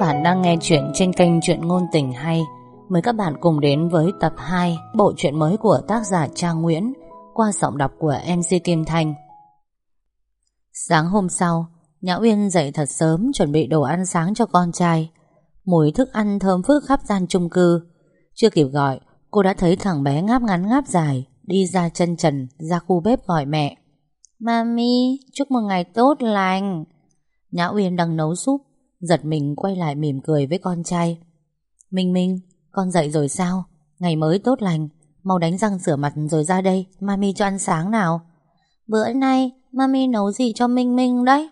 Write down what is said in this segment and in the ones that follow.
bạn đang nghe chuyện trên kênh Chuyện Ngôn Tình Hay. Mời các bạn cùng đến với tập 2 bộ truyện mới của tác giả Trang Nguyễn qua giọng đọc của MC Kim Thanh. Sáng hôm sau, Nhã Uyên dậy thật sớm chuẩn bị đồ ăn sáng cho con trai. Mùi thức ăn thơm phức khắp gian chung cư. Chưa kịp gọi, cô đã thấy thằng bé ngáp ngắn ngáp dài đi ra chân trần ra khu bếp gọi mẹ. Mami, chúc mừng ngày tốt lành. Nhã Uyên đang nấu súp Giật mình quay lại mỉm cười với con trai. Minh Minh, Con dậy rồi sao? Ngày mới tốt lành. Mau đánh răng rửa mặt rồi ra đây. Mami cho ăn sáng nào. Bữa nay Mami nấu gì cho Minh Minh đấy?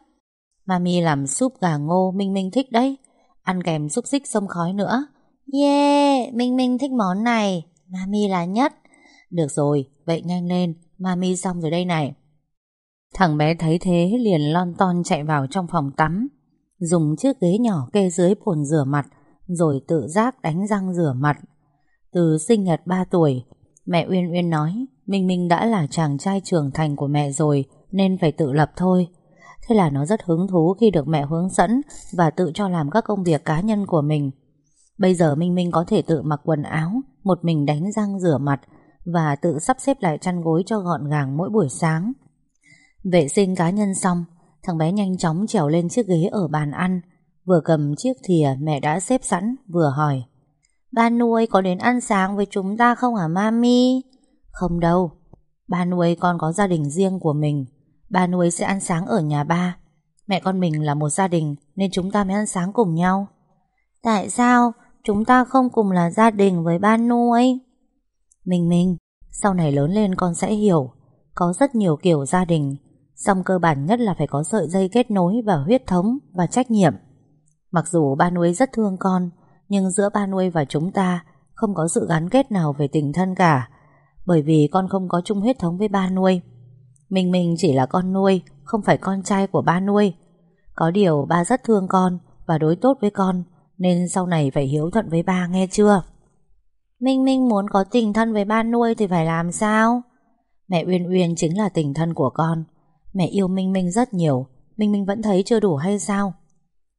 Mami làm súp gà ngô Minh Minh thích đấy. Ăn kèm xúc xích sông khói nữa. Yeah, Minh Minh thích món này. Mami là nhất. Được rồi, Vậy nhanh lên. Mami xong rồi đây này. Thằng bé thấy thế liền lon ton chạy vào trong phòng tắm. Dùng chiếc ghế nhỏ kê dưới bồn rửa mặt, Rồi tự giác đánh răng rửa mặt. Từ sinh nhật 3 tuổi, Mẹ Uyên Uyên nói, Minh Minh đã là chàng trai trưởng thành của mẹ rồi, Nên phải tự lập thôi. Thế là nó rất hứng thú khi được mẹ hướng dẫn Và tự cho làm các công việc cá nhân của mình. Bây giờ Minh Minh có thể tự mặc quần áo, Một mình đánh răng rửa mặt Và tự sắp xếp lại chăn gối cho gọn gàng mỗi buổi sáng. Vệ sinh cá nhân xong Thằng bé nhanh chóng trèo lên chiếc ghế ở bàn ăn. Vừa cầm chiếc thìa à, mẹ đã xếp sẵn, Vừa hỏi. Ba nuôi có đến ăn sáng với chúng ta không hả, mami? Không đâu. Ba nuôi con có gia đình riêng của mình. Ba nuôi sẽ ăn sáng ở nhà ba. Mẹ con mình là một gia đình, Nên chúng ta mới ăn sáng cùng nhau. Tại sao chúng ta không cùng là gia đình với ba nuôi? Mình mình Sau này lớn lên con sẽ hiểu. Có rất nhiều kiểu gia đình Song cơ bản nhất là phải có sợi dây kết nối và huyết thống và trách nhiệm. Mặc dù ba nuôi rất thương con, nhưng giữa ba nuôi và chúng ta không có sự gắn kết nào về tình thân cả. Bởi vì con không có chung huyết thống với ba nuôi. Mình mình chỉ là con nuôi, không phải con trai của ba nuôi. Có điều ba rất thương con và đối tốt với con, nên sau này phải hiếu thuận với ba nghe chưa? Minh Minh muốn có tình thân với ba nuôi thì phải làm sao? Mẹ Uyên Uyên chính là tình thân của con. Mẹ yêu Minh Minh rất nhiều. Minh Minh vẫn thấy chưa đủ hay sao?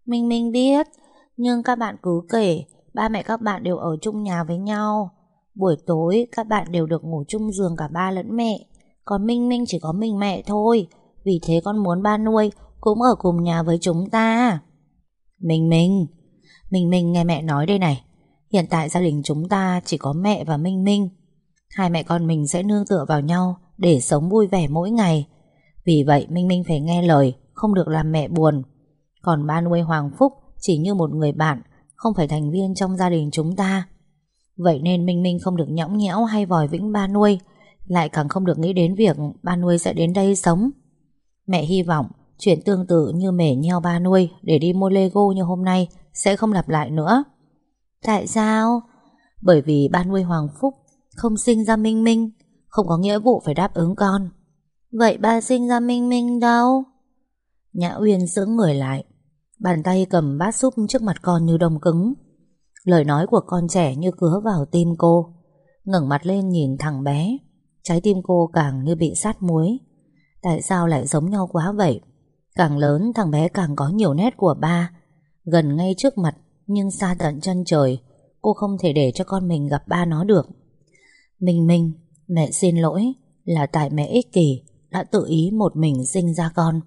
Minh Minh biết, Nhưng các bạn cứ kể, Ba mẹ các bạn đều ở chung nhà với nhau. Buổi tối, các bạn đều được ngủ chung giường cả ba lẫn mẹ. Còn Minh Minh chỉ có mình mẹ thôi. Vì thế con muốn ba nuôi Cũng ở cùng nhà với chúng ta. Minh Minh Minh Minh nghe mẹ nói đây này. Hiện tại gia đình chúng ta chỉ có mẹ và Minh Minh. Hai mẹ con mình sẽ nương tựa vào nhau Để sống vui vẻ mỗi ngày vì vậy Minh Minh phải nghe lời Không được làm mẹ buồn Còn ba nuôi Hoàng Phúc chỉ như một người bạn Không phải thành viên trong gia đình chúng ta Vậy nên Minh Minh không được nhõng nhẽo hay vòi vĩnh ba nuôi Lại càng không được nghĩ đến việc ba nuôi sẽ đến đây sống Mẹ hy vọng chuyện tương tự như mẻ nheo ba nuôi để đi mua Lego như hôm nay sẽ không lặp lại nữa. Tại sao? Bởi vì ba nuôi Hoàng Phúc không sinh ra Minh Minh, không có nghĩa vụ phải đáp ứng con. Vậy ba sinh ra Minh Minh đâu? Nhã Uyên sững người lại, Bàn tay cầm bát súp trước mặt con như đông cứng. Lời nói của con trẻ như cứa vào tim cô, ngẩng mặt lên nhìn thằng bé. Trái tim cô càng như bị sát muối. Tại sao lại giống nhau quá vậy? Càng lớn, thằng bé càng có nhiều nét của ba. Gần ngay trước mặt, Nhưng xa tận chân trời, Cô không thể để cho con mình gặp ba nó được. Minh Minh, Mẹ xin lỗi, Là tại mẹ ích kỷ đã tự ý một mình sinh ra con.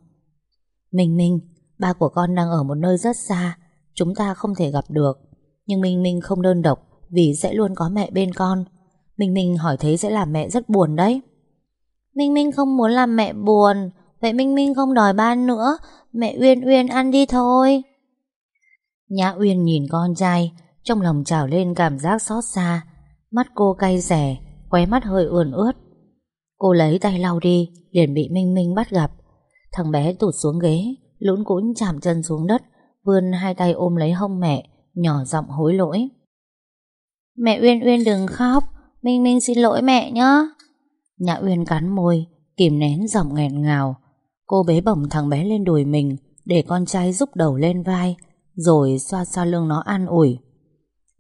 Minh Minh, ba của con đang ở một nơi rất xa, chúng ta không thể gặp được. Nhưng Minh Minh không đơn độc vì sẽ luôn có mẹ bên con. Minh Minh hỏi thế sẽ làm mẹ rất buồn đấy. Minh Minh không muốn làm mẹ buồn, vậy Minh Minh không đòi ban nữa, mẹ Uyên Uyên ăn đi thôi. Nhã Uyên nhìn con trai, trong lòng trào lên cảm giác xót xa, mắt cô cay rẻ, khóe mắt hơi ươn ướt. Cô lấy tay lau đi, Liền bị Minh Minh bắt gặp. Thằng bé tụt xuống ghế Lũn cũn chạm chân xuống đất, Vươn hai tay ôm lấy hông mẹ, Nhỏ giọng hối lỗi. Mẹ Uyên Uyên đừng khóc, Minh Minh xin lỗi mẹ nhé Nhã Uyên cắn môi, Kìm nén giọng nghẹn ngào. Cô bế bổng thằng bé lên đùi mình, Để con trai giúp đầu lên vai, Rồi xoa xoa lưng nó an ủi.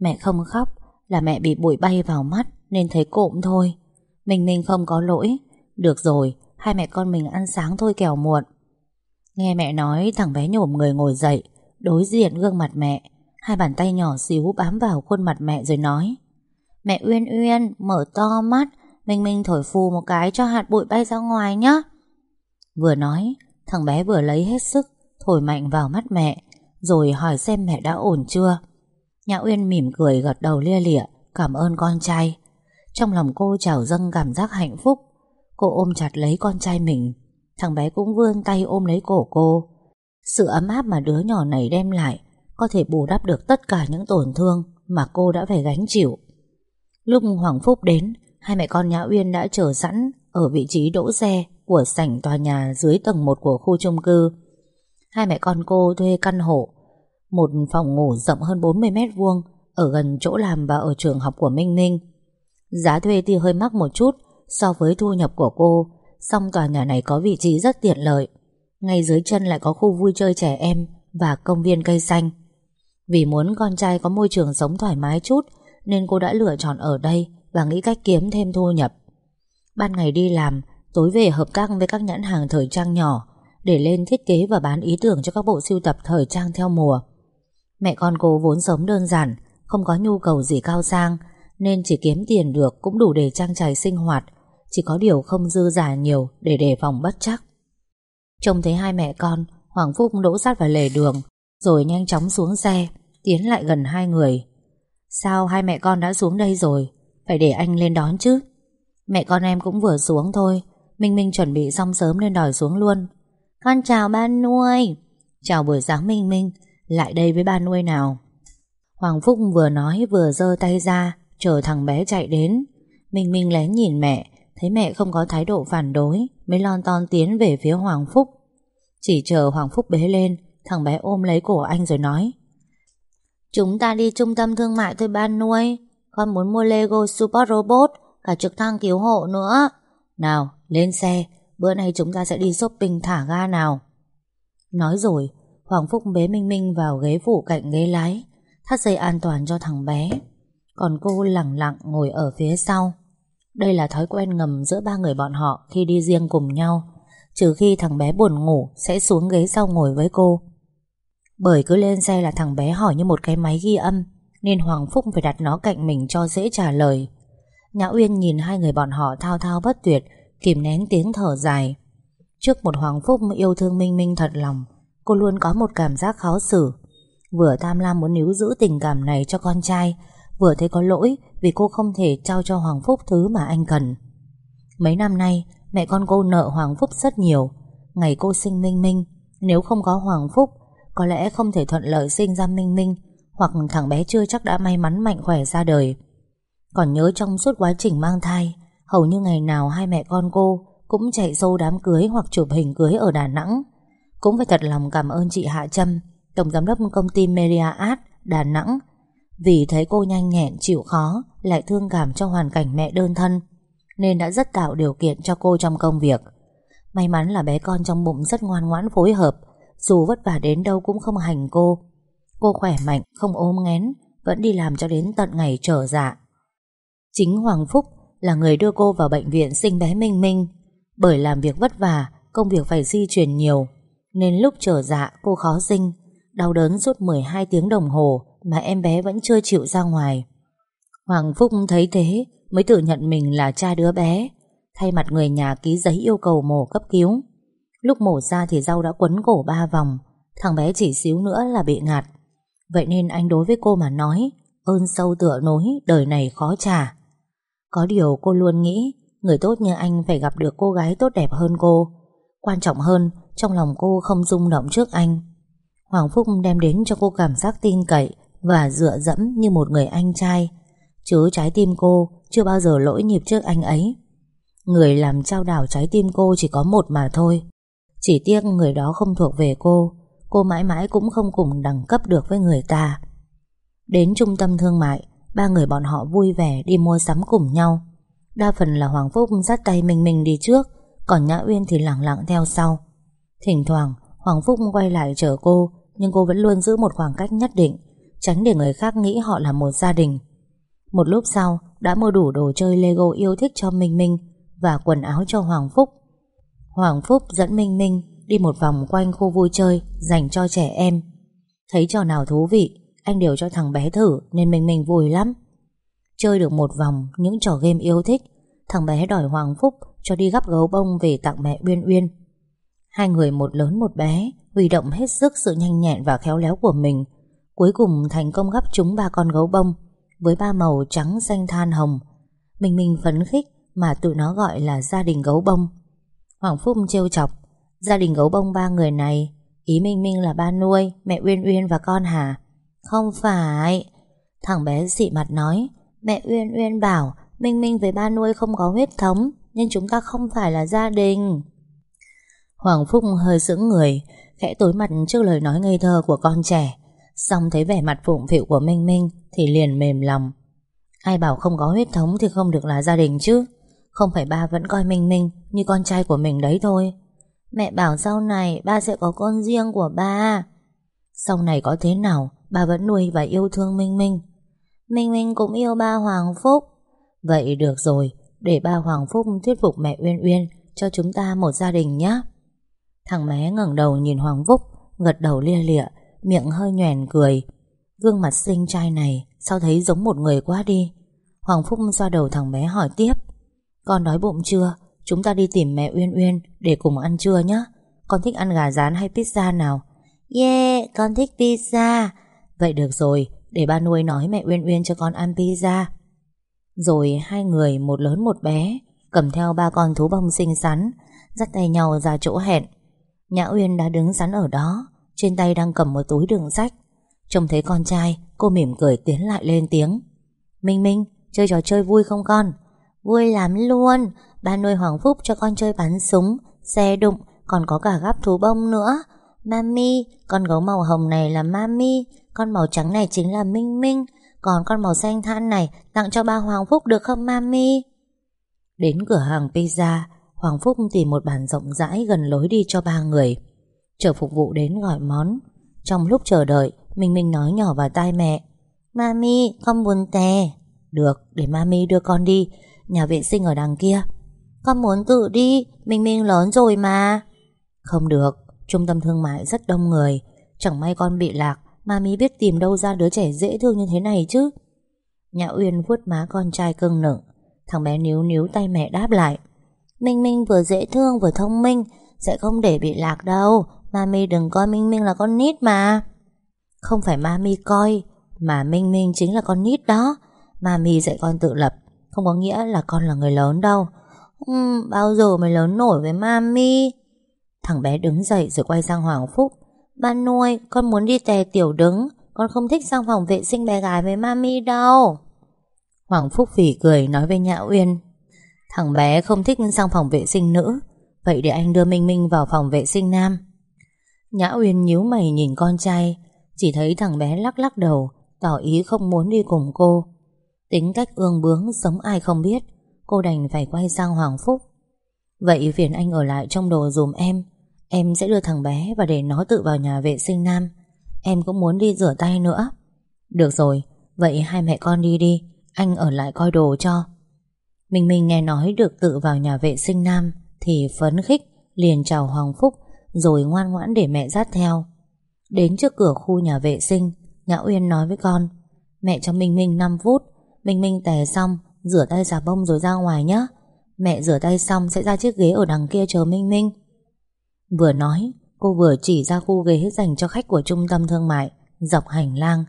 Mẹ không khóc, Là mẹ bị bụi bay vào mắt, Nên thấy cộm thôi. Minh Minh không có lỗi. Được rồi, hai mẹ con mình ăn sáng thôi kẻo muộn. Nghe mẹ nói thằng bé nhổm người ngồi dậy Đối diện gương mặt mẹ. Hai bàn tay nhỏ xíu bám vào khuôn mặt mẹ rồi nói Mẹ Uyên Uyên mở to mắt Minh Minh thổi phù một cái cho hạt bụi bay ra ngoài nhá. Vừa nói Thằng bé vừa lấy hết sức Thổi mạnh vào mắt mẹ Rồi hỏi xem mẹ đã ổn chưa. Nhã Uyên mỉm cười gật đầu lia lịa Cảm ơn con trai. Trong lòng cô trào dâng cảm giác hạnh phúc. Cô ôm chặt lấy con trai mình. Thằng bé cũng vươn tay ôm lấy cổ cô. Sự ấm áp mà đứa nhỏ này đem lại Có thể bù đắp được tất cả những tổn thương Mà cô đã phải gánh chịu. Lúc Hoàng Phúc đến, Hai mẹ con Nhã Uyên đã chờ sẵn Ở vị trí đỗ xe Của sảnh tòa nhà dưới tầng 1 của khu chung cư. Hai mẹ con cô thuê căn hộ, Một phòng ngủ rộng hơn 40 mét vuông Ở gần chỗ làm và ở trường học của Minh Minh. Giá thuê thì hơi mắc một chút So với thu nhập của cô, Song tòa nhà này có vị trí rất tiện lợi. Ngay dưới chân lại có khu vui chơi trẻ em Và công viên cây xanh. Vì muốn con trai có môi trường sống thoải mái chút, Nên cô đã lựa chọn ở đây Và nghĩ cách kiếm thêm thu nhập. Ban ngày đi làm, Tối về hợp tác với các nhãn hàng thời trang nhỏ, Để lên thiết kế và bán ý tưởng cho các bộ sưu tập thời trang theo mùa. Mẹ con cô vốn sống đơn giản, Không có nhu cầu gì cao sang nên chỉ kiếm tiền được cũng đủ để trang trải sinh hoạt, chỉ có điều không dư giả nhiều Để đề phòng bất chắc. Trông thấy hai mẹ con, Hoàng Phúc đỗ sát vào lề đường, Rồi nhanh chóng xuống xe, Tiến lại gần hai người. Sao hai mẹ con đã xuống đây rồi? Phải để anh lên đón chứ. Mẹ con em cũng vừa xuống thôi, Minh Minh chuẩn bị xong sớm nên đòi xuống luôn. Con chào ba nuôi. Chào buổi sáng Minh Minh, Lại đây với ba nuôi nào. Hoàng Phúc vừa nói vừa giơ tay ra Chờ thằng bé chạy đến. Minh Minh lén nhìn mẹ, Thấy mẹ không có thái độ phản đối, Mới lon ton tiến về phía Hoàng Phúc. Chỉ chờ Hoàng Phúc bế lên, Thằng bé ôm lấy cổ anh rồi nói, Chúng ta đi trung tâm thương mại thôi ban nuôi, Con muốn mua Lego Super Robot, Cả trực thăng cứu hộ nữa. Nào, lên xe, Bữa nay chúng ta sẽ đi shopping thả ga nào. Nói rồi, Hoàng Phúc bế Minh Minh vào ghế phụ cạnh ghế lái, Thắt dây an toàn cho thằng bé. Còn cô lặng lặng ngồi ở phía sau đây là thói quen ngầm giữa ba người bọn họ khi đi riêng cùng nhau, trừ khi thằng bé buồn ngủ sẽ xuống ghế sau ngồi với cô. Bởi cứ lên xe là thằng bé hỏi như một cái máy ghi âm, nên Hoàng Phúc phải đặt nó cạnh mình cho dễ trả lời. Nhã Uyên nhìn hai người bọn họ thao thao bất tuyệt, kìm nén tiếng thở dài. Trước một Hoàng Phúc yêu thương Minh Minh thật lòng, cô luôn có một cảm giác khó xử. Vừa tham lam muốn níu giữ tình cảm này cho con trai, Vừa thấy có lỗi Vì cô không thể trao cho Hoàng Phúc thứ mà anh cần. Mấy năm nay, Mẹ con cô nợ Hoàng Phúc rất nhiều. Ngày cô sinh Minh Minh, Nếu không có Hoàng Phúc, Có lẽ không thể thuận lợi sinh ra Minh Minh, Hoặc thằng bé chưa chắc đã may mắn mạnh khỏe ra đời. Còn nhớ trong suốt quá trình mang thai, Hầu như ngày nào hai mẹ con cô Cũng chạy xô đám cưới hoặc chụp hình cưới ở Đà Nẵng. Cũng phải thật lòng cảm ơn chị Hạ Trâm, Tổng giám đốc công ty Media Art Đà Nẵng vì thấy cô nhanh nhẹn chịu khó Lại thương cảm cho hoàn cảnh mẹ đơn thân Nên đã rất tạo điều kiện cho cô trong công việc. May mắn là bé con trong bụng rất ngoan ngoãn phối hợp Dù vất vả đến đâu cũng không hành cô. Cô khỏe mạnh, không ốm ngén Vẫn đi làm cho đến tận ngày trở dạ. Chính Hoàng Phúc là người đưa cô vào bệnh viện sinh bé Minh Minh. Bởi làm việc vất vả Công việc phải di chuyển nhiều Nên lúc trở dạ cô khó sinh Đau đớn suốt 12 tiếng đồng hồ mà em bé vẫn chưa chịu ra ngoài. Hoàng Phúc thấy thế mới tự nhận mình là cha đứa bé, thay mặt người nhà ký giấy yêu cầu mổ cấp cứu. Lúc mổ ra thì rau đã quấn cổ ba vòng, thằng bé chỉ xíu nữa là bị ngạt. Vậy nên anh đối với cô mà nói, ơn sâu tựa nối, đời này khó trả. Có điều cô luôn nghĩ, người tốt như anh phải gặp được cô gái tốt đẹp hơn cô. Quan trọng hơn, trong lòng cô không rung động trước anh. Hoàng Phúc đem đến cho cô cảm giác tin cậy, và dựa dẫm như một người anh trai. Chứ trái tim cô chưa bao giờ lỗi nhịp trước anh ấy. Người làm trao đảo trái tim cô chỉ có một mà thôi. Chỉ tiếc người đó không thuộc về cô, cô mãi mãi cũng không cùng đẳng cấp được với người ta. Đến trung tâm thương mại, ba người bọn họ vui vẻ đi mua sắm cùng nhau. Đa phần là Hoàng Phúc dắt tay mình mình đi trước, còn Nhã Uyên thì lặng lặng theo sau. Thỉnh thoảng, Hoàng Phúc quay lại chở cô, nhưng cô vẫn luôn giữ một khoảng cách nhất định, tránh để người khác nghĩ họ là một gia đình. Một lúc sau, đã mua đủ đồ chơi Lego yêu thích cho Minh Minh và quần áo cho Hoàng Phúc. Hoàng Phúc dẫn Minh Minh đi một vòng quanh khu vui chơi dành cho trẻ em. Thấy trò nào thú vị, Anh đều cho thằng bé thử Nên Minh Minh vui lắm Chơi được một vòng những trò game yêu thích Thằng bé đòi Hoàng Phúc Cho đi gắp gấu bông về tặng mẹ Uyên Uyên Hai người một lớn một bé Huy động hết sức sự nhanh nhẹn và khéo léo của mình Cuối cùng thành công gấp chúng ba con gấu bông Với ba màu trắng xanh than hồng. Mình mình phấn khích Mà tụi nó gọi là gia đình gấu bông. Hoàng Phúc trêu chọc, Gia đình gấu bông ba người này, Ý Minh Minh là ba nuôi, Mẹ Uyên Uyên và con hả? Không phải. Thằng bé dị mặt nói, Mẹ Uyên Uyên bảo Minh Minh với ba nuôi không có huyết thống Nên chúng ta không phải là gia đình. Hoàng Phúc hơi sững người, Khẽ tối mặt trước lời nói ngây thơ của con trẻ. Xong thấy vẻ mặt phụng phịu của Minh Minh Thì liền mềm lòng. Ai bảo không có huyết thống thì không được là gia đình chứ. Không phải ba vẫn coi Minh Minh Như con trai của mình đấy thôi. Mẹ bảo sau này ba sẽ có con riêng của ba. Sau này có thế nào, Ba vẫn nuôi và yêu thương Minh Minh. Minh Minh cũng yêu ba Hoàng Phúc. Vậy được rồi, Để ba Hoàng Phúc thuyết phục mẹ Uyên Uyên Cho chúng ta một gia đình nhé Thằng bé ngẩng đầu nhìn Hoàng Phúc, Gật đầu lia lịa. Miệng hơi nhoèn cười. Gương mặt xinh trai này, Sao thấy giống một người quá đi? Hoàng Phúc xoa đầu thằng bé hỏi tiếp. Con đói bụng chưa? Chúng ta đi tìm mẹ Uyên Uyên Để cùng ăn trưa nhé Con thích ăn gà rán hay pizza nào? Yeah, con thích pizza. Vậy được rồi, Để ba nuôi nói mẹ Uyên Uyên cho con ăn pizza. Rồi hai người, một lớn một bé, Cầm theo ba con thú bông xinh xắn, Dắt tay nhau ra chỗ hẹn. Nhã Uyên đã đứng sẵn ở đó. Trên tay đang cầm một túi đường sách. Trông thấy con trai, Cô mỉm cười tiến lại lên tiếng. Minh Minh, chơi trò chơi vui không con? Vui lắm luôn. Ba nuôi Hoàng Phúc cho con chơi bắn súng, Xe đụng, Còn có cả gắp thú bông nữa. Mami, Con gấu màu hồng này là Mami, Con màu trắng này chính là Minh Minh. Còn con màu xanh than này, Tặng cho ba Hoàng Phúc được không, Mami? Đến cửa hàng pizza, Hoàng Phúc tìm một bàn rộng rãi gần lối đi cho ba người. Chờ phục vụ đến gọi món. Trong lúc chờ đợi, Minh Minh nói nhỏ vào tai mẹ. Mami, con buồn tè. Được, để Mami đưa con đi. Nhà vệ sinh ở đằng kia. Con muốn tự đi, Minh Minh lớn rồi mà. Không được, Trung tâm thương mại rất đông người. Chẳng may con bị lạc, Mami biết tìm đâu ra đứa trẻ dễ thương như thế này chứ. Nhã Uyên vuốt má con trai cưng nựng. Thằng bé níu níu tay mẹ đáp lại. Minh Minh vừa dễ thương vừa thông minh, Sẽ không để bị lạc đâu. Mami đừng coi Minh Minh là con nít mà. Không phải Mami coi Mà Minh Minh chính là con nít đó. Mami dạy con tự lập Không có nghĩa là con là người lớn đâu. Uhm, Bao giờ mày lớn nổi với Mami? Thằng bé đứng dậy rồi quay sang Hoàng Phúc. Ba nuôi Con muốn đi tè tiểu đứng. Con không thích sang phòng vệ sinh bé gái với Mami đâu. Hoàng Phúc phỉ cười nói với Nhã Uyên. Thằng bé không thích sang phòng vệ sinh nữ. Vậy để anh đưa Minh Minh vào phòng vệ sinh nam. Nhã Uyên nhíu mày nhìn con trai, Chỉ thấy thằng bé lắc lắc đầu, Tỏ ý không muốn đi cùng cô. Tính cách ương bướng Sống ai không biết, Cô đành phải quay sang Hoàng Phúc. Vậy phiền anh ở lại trong đồ dùm em Em sẽ đưa thằng bé Và để nó tự vào nhà vệ sinh nam. Em cũng muốn đi rửa tay nữa. Được rồi, Vậy hai mẹ con đi đi, Anh ở lại coi đồ cho. Minh Minh nghe nói được tự vào nhà vệ sinh nam Thì phấn khích, Liền chào Hoàng Phúc rồi ngoan ngoãn để mẹ dắt theo. Đến trước cửa khu nhà vệ sinh Nhã Uyên nói với con, Mẹ cho Minh Minh 5 phút, Minh Minh tè xong, Rửa tay xà bông rồi ra ngoài nhé Mẹ rửa tay xong sẽ ra chiếc ghế ở đằng kia chờ Minh Minh. Vừa nói, Cô vừa chỉ ra khu ghế dành cho khách của trung tâm thương mại, Dọc hành lang.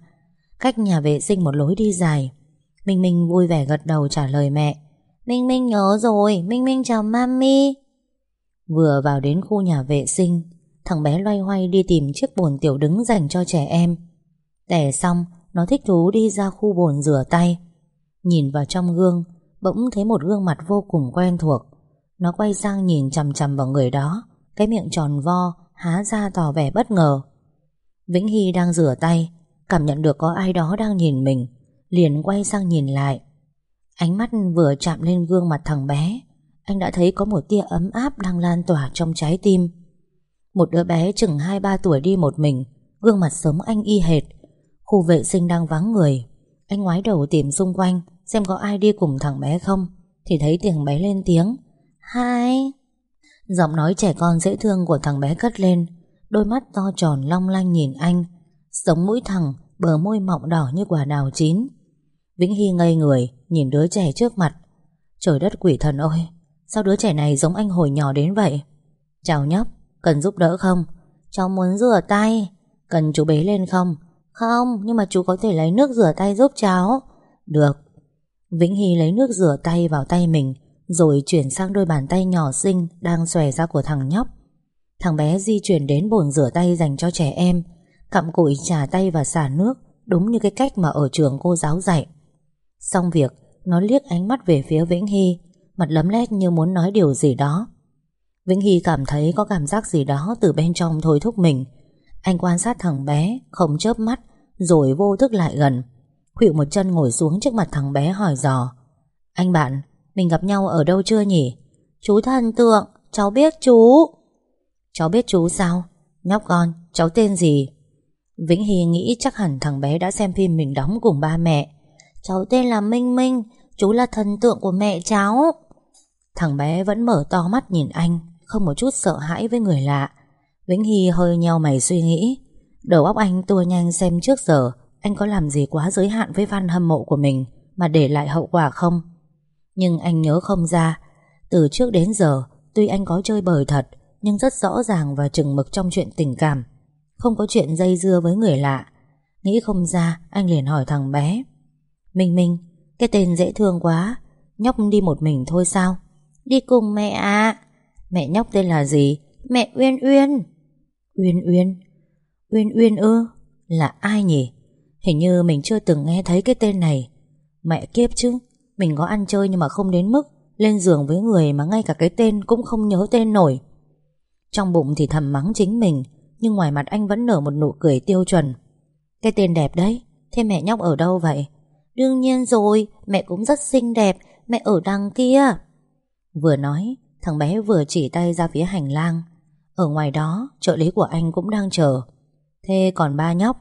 Cách nhà vệ sinh một lối đi dài. Minh Minh vui vẻ gật đầu trả lời mẹ, Minh Minh nhớ rồi, Minh Minh chào mami. Vừa vào đến khu nhà vệ sinh, Thằng bé loay hoay đi tìm chiếc bồn tiểu đứng dành cho trẻ em. Tẻ xong, Nó thích thú đi ra khu bồn rửa tay. Nhìn vào trong gương, Bỗng thấy một gương mặt vô cùng quen thuộc. Nó quay sang nhìn chằm chằm vào người đó, Cái miệng tròn vo, Há ra tỏ vẻ bất ngờ. Vĩnh Hy đang rửa tay, Cảm nhận được có ai đó đang nhìn mình, Liền quay sang nhìn lại. Ánh mắt vừa chạm lên gương mặt thằng bé anh đã thấy có một tia ấm áp đang lan tỏa trong trái tim. Một đứa bé chừng 2-3 tuổi đi một mình, Gương mặt sống anh y hệt. Khu vệ sinh đang vắng người. Anh ngoái đầu tìm xung quanh, Xem có ai đi cùng thằng bé không, Thì thấy tiếng bé lên tiếng. Hai. Giọng nói trẻ con dễ thương của thằng bé cất lên. Đôi mắt to tròn long lanh nhìn anh. Sống mũi thẳng, Bờ môi mọng đỏ như quả đào chín. Vĩnh Hy ngây người, Nhìn đứa trẻ trước mặt. Trời đất quỷ thần ơi Sao đứa trẻ này giống anh hồi nhỏ đến vậy? Chào nhóc, Cần giúp đỡ không? Cháu muốn rửa tay. Cần chú bế lên không? Không, nhưng mà chú có thể lấy nước rửa tay giúp cháu. Được. Vĩnh Hy lấy nước rửa tay vào tay mình, Rồi chuyển sang đôi bàn tay nhỏ xinh Đang xòe ra của thằng nhóc. Thằng bé di chuyển đến bồn rửa tay dành cho trẻ em, Cặm cụi trà tay và xả nước, Đúng như cái cách mà ở trường cô giáo dạy. Xong việc, Nó liếc ánh mắt về phía Vĩnh Hy. Mặt lấm lét như muốn nói điều gì đó. Vĩnh Hy cảm thấy có cảm giác gì đó Từ bên trong thôi thúc mình. Anh quan sát thằng bé, Không chớp mắt, Rồi vô thức lại gần. Khuỵu một chân ngồi xuống trước mặt thằng bé hỏi dò. Anh bạn, Mình gặp nhau ở đâu chưa nhỉ? Chú thần tượng, Cháu biết chú. Cháu biết chú sao? Nhóc con, Cháu tên gì? Vĩnh Hy nghĩ chắc hẳn thằng bé đã xem phim mình đóng cùng ba mẹ. Cháu tên là Minh Minh, Chú là thần tượng của mẹ cháu. Thằng bé vẫn mở to mắt nhìn anh, Không một chút sợ hãi với người lạ. Vĩnh Hy hơi nheo mày suy nghĩ. Đầu óc anh tua nhanh xem trước giờ, Anh có làm gì quá giới hạn với văn hâm mộ của mình Mà để lại hậu quả không? Nhưng anh nhớ không ra, Từ trước đến giờ, Tuy anh có chơi bời thật, Nhưng rất rõ ràng và chừng mực trong chuyện tình cảm. Không có chuyện dây dưa với người lạ. Nghĩ không ra, Anh liền hỏi thằng bé. Minh Minh, Cái tên dễ thương quá, Nhóc đi một mình thôi sao? Đi cùng mẹ à Mẹ nhóc tên là gì? Mẹ Uyên Uyên. Uyên Uyên. Uyên Uyên ư? Là ai nhỉ? Hình như mình chưa từng nghe thấy cái tên này. Mẹ kiếp chứ. Mình có ăn chơi nhưng mà không đến mức Lên giường với người mà ngay cả cái tên cũng không nhớ tên nổi. Trong bụng thì thầm mắng chính mình, Nhưng ngoài mặt anh vẫn nở một nụ cười tiêu chuẩn. Cái tên đẹp đấy, Thế mẹ nhóc ở đâu vậy? Đương nhiên rồi, Mẹ cũng rất xinh đẹp, Mẹ ở đằng kia. Vừa nói, Thằng bé vừa chỉ tay ra phía hành lang. Ở ngoài đó, trợ lý của anh cũng đang chờ. Thế còn ba nhóc?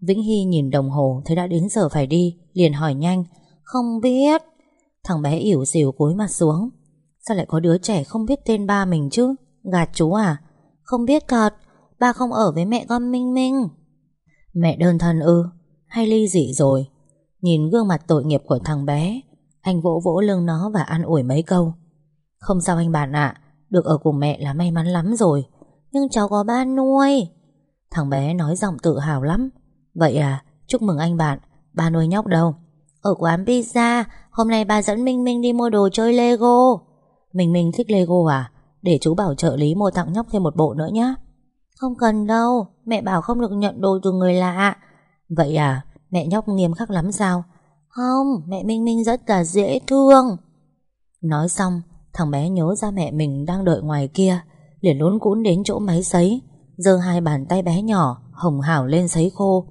Vĩnh Hy nhìn đồng hồ, Thấy đã đến giờ phải đi, Liền hỏi nhanh. Không biết. Thằng bé ỉu xìu cúi mặt xuống. Sao lại có đứa trẻ không biết tên ba mình chứ? Gạt chú à? Không biết thật. Ba không ở với mẹ con Minh Minh. Mẹ đơn thân ư? Hay ly dị rồi? Nhìn gương mặt tội nghiệp của thằng bé, Anh vỗ vỗ lưng nó và an ủi mấy câu. Không sao anh bạn ạ, Được ở cùng mẹ là may mắn lắm rồi. Nhưng cháu có ba nuôi. Thằng bé nói giọng tự hào lắm. Vậy à chúc mừng anh bạn, Ba nuôi nhóc đâu? Ở quán pizza, Hôm nay ba dẫn Minh Minh đi mua đồ chơi Lego. Minh Minh thích Lego à? Để chú bảo trợ lý mua tặng nhóc thêm một bộ nữa nhé Không cần đâu, Mẹ bảo không được nhận đồ từ người lạ. Vậy à Mẹ nhóc nghiêm khắc lắm sao? Không, mẹ Minh Minh rất là dễ thương. Nói xong Thằng bé nhớ ra mẹ mình đang đợi ngoài kia, Liền lún cún đến chỗ máy sấy, giơ hai bàn tay bé nhỏ, Hồng hảo lên sấy khô.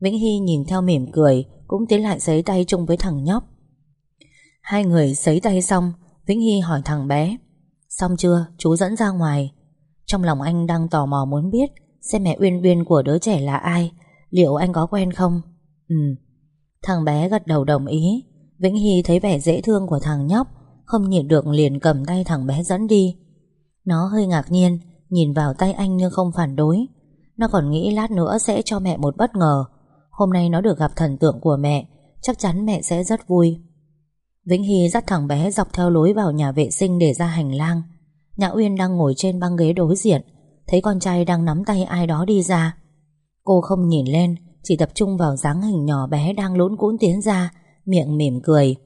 Vĩnh Hy nhìn theo mỉm cười, Cũng tiến lại sấy tay chung với thằng nhóc. Hai người sấy tay xong, Vĩnh Hy hỏi thằng bé, Xong chưa? Chú dẫn ra ngoài. Trong lòng anh đang tò mò muốn biết Xem mẹ Uyên Uyên của đứa trẻ là ai, Liệu anh có quen không? Ừ. Thằng bé gật đầu đồng ý. Vĩnh Hy thấy vẻ dễ thương của thằng nhóc không nhịn được liền cầm tay thằng bé dẫn đi. Nó hơi ngạc nhiên, Nhìn vào tay anh nhưng không phản đối. Nó còn nghĩ lát nữa sẽ cho mẹ một bất ngờ. Hôm nay nó được gặp thần tượng của mẹ, Chắc chắn mẹ sẽ rất vui. Vĩnh Hy dắt thằng bé dọc theo lối vào nhà vệ sinh để ra hành lang. Nhã Uyên đang ngồi trên băng ghế đối diện, Thấy con trai đang nắm tay ai đó đi ra. Cô không nhìn lên, Chỉ tập trung vào dáng hình nhỏ bé đang lốn cuốn tiến ra, Miệng mỉm cười.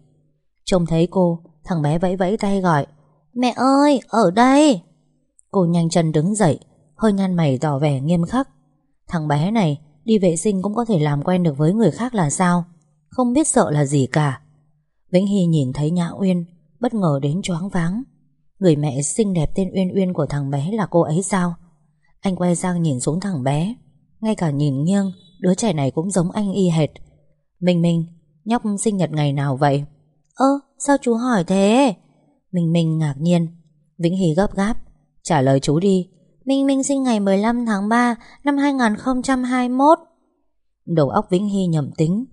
Trông thấy cô Thằng bé vẫy vẫy tay gọi, Mẹ ơi, ở đây. Cô nhanh chân đứng dậy, Hơi nhăn mày tỏ vẻ nghiêm khắc. Thằng bé này đi vệ sinh cũng có thể làm quen được với người khác là sao? Không biết sợ là gì cả. Vĩnh Hy nhìn thấy Nhã Uyên, Bất ngờ đến choáng váng. Người mẹ xinh đẹp tên Uyên Uyên của thằng bé là cô ấy sao? Anh quay sang nhìn xuống thằng bé, Ngay cả nhìn nghiêng, Đứa trẻ này cũng giống anh y hệt. Minh Minh, Nhóc sinh nhật ngày nào vậy? Ơ, sao chú hỏi thế? Minh Minh ngạc nhiên. Vĩnh Hỷ gấp gáp. Trả lời chú đi. Minh Minh sinh ngày 15 tháng 3 năm 2021 Đầu óc Vĩnh Hy nhầm tính.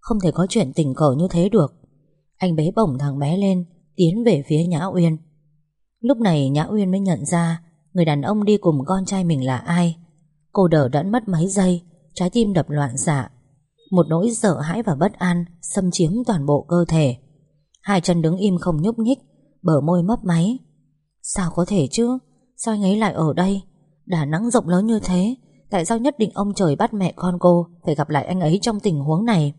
Không thể có chuyện tình cờ như thế được. Anh bế bổng thằng bé lên, Tiến về phía Nhã Uyên. Lúc này Nhã Uyên mới nhận ra Người đàn ông đi cùng con trai mình là ai. Cô đỡ đẫn mất mấy giây, Trái tim đập loạn xạ. Một nỗi sợ hãi và bất an Xâm chiếm toàn bộ cơ thể. Hai chân đứng im không nhúc nhích, Bờ môi mấp máy. Sao có thể chứ? Sao anh ấy lại ở đây? Đà Nẵng rộng lớn như thế, Tại sao nhất định ông trời bắt mẹ con cô Phải gặp lại anh ấy trong tình huống này?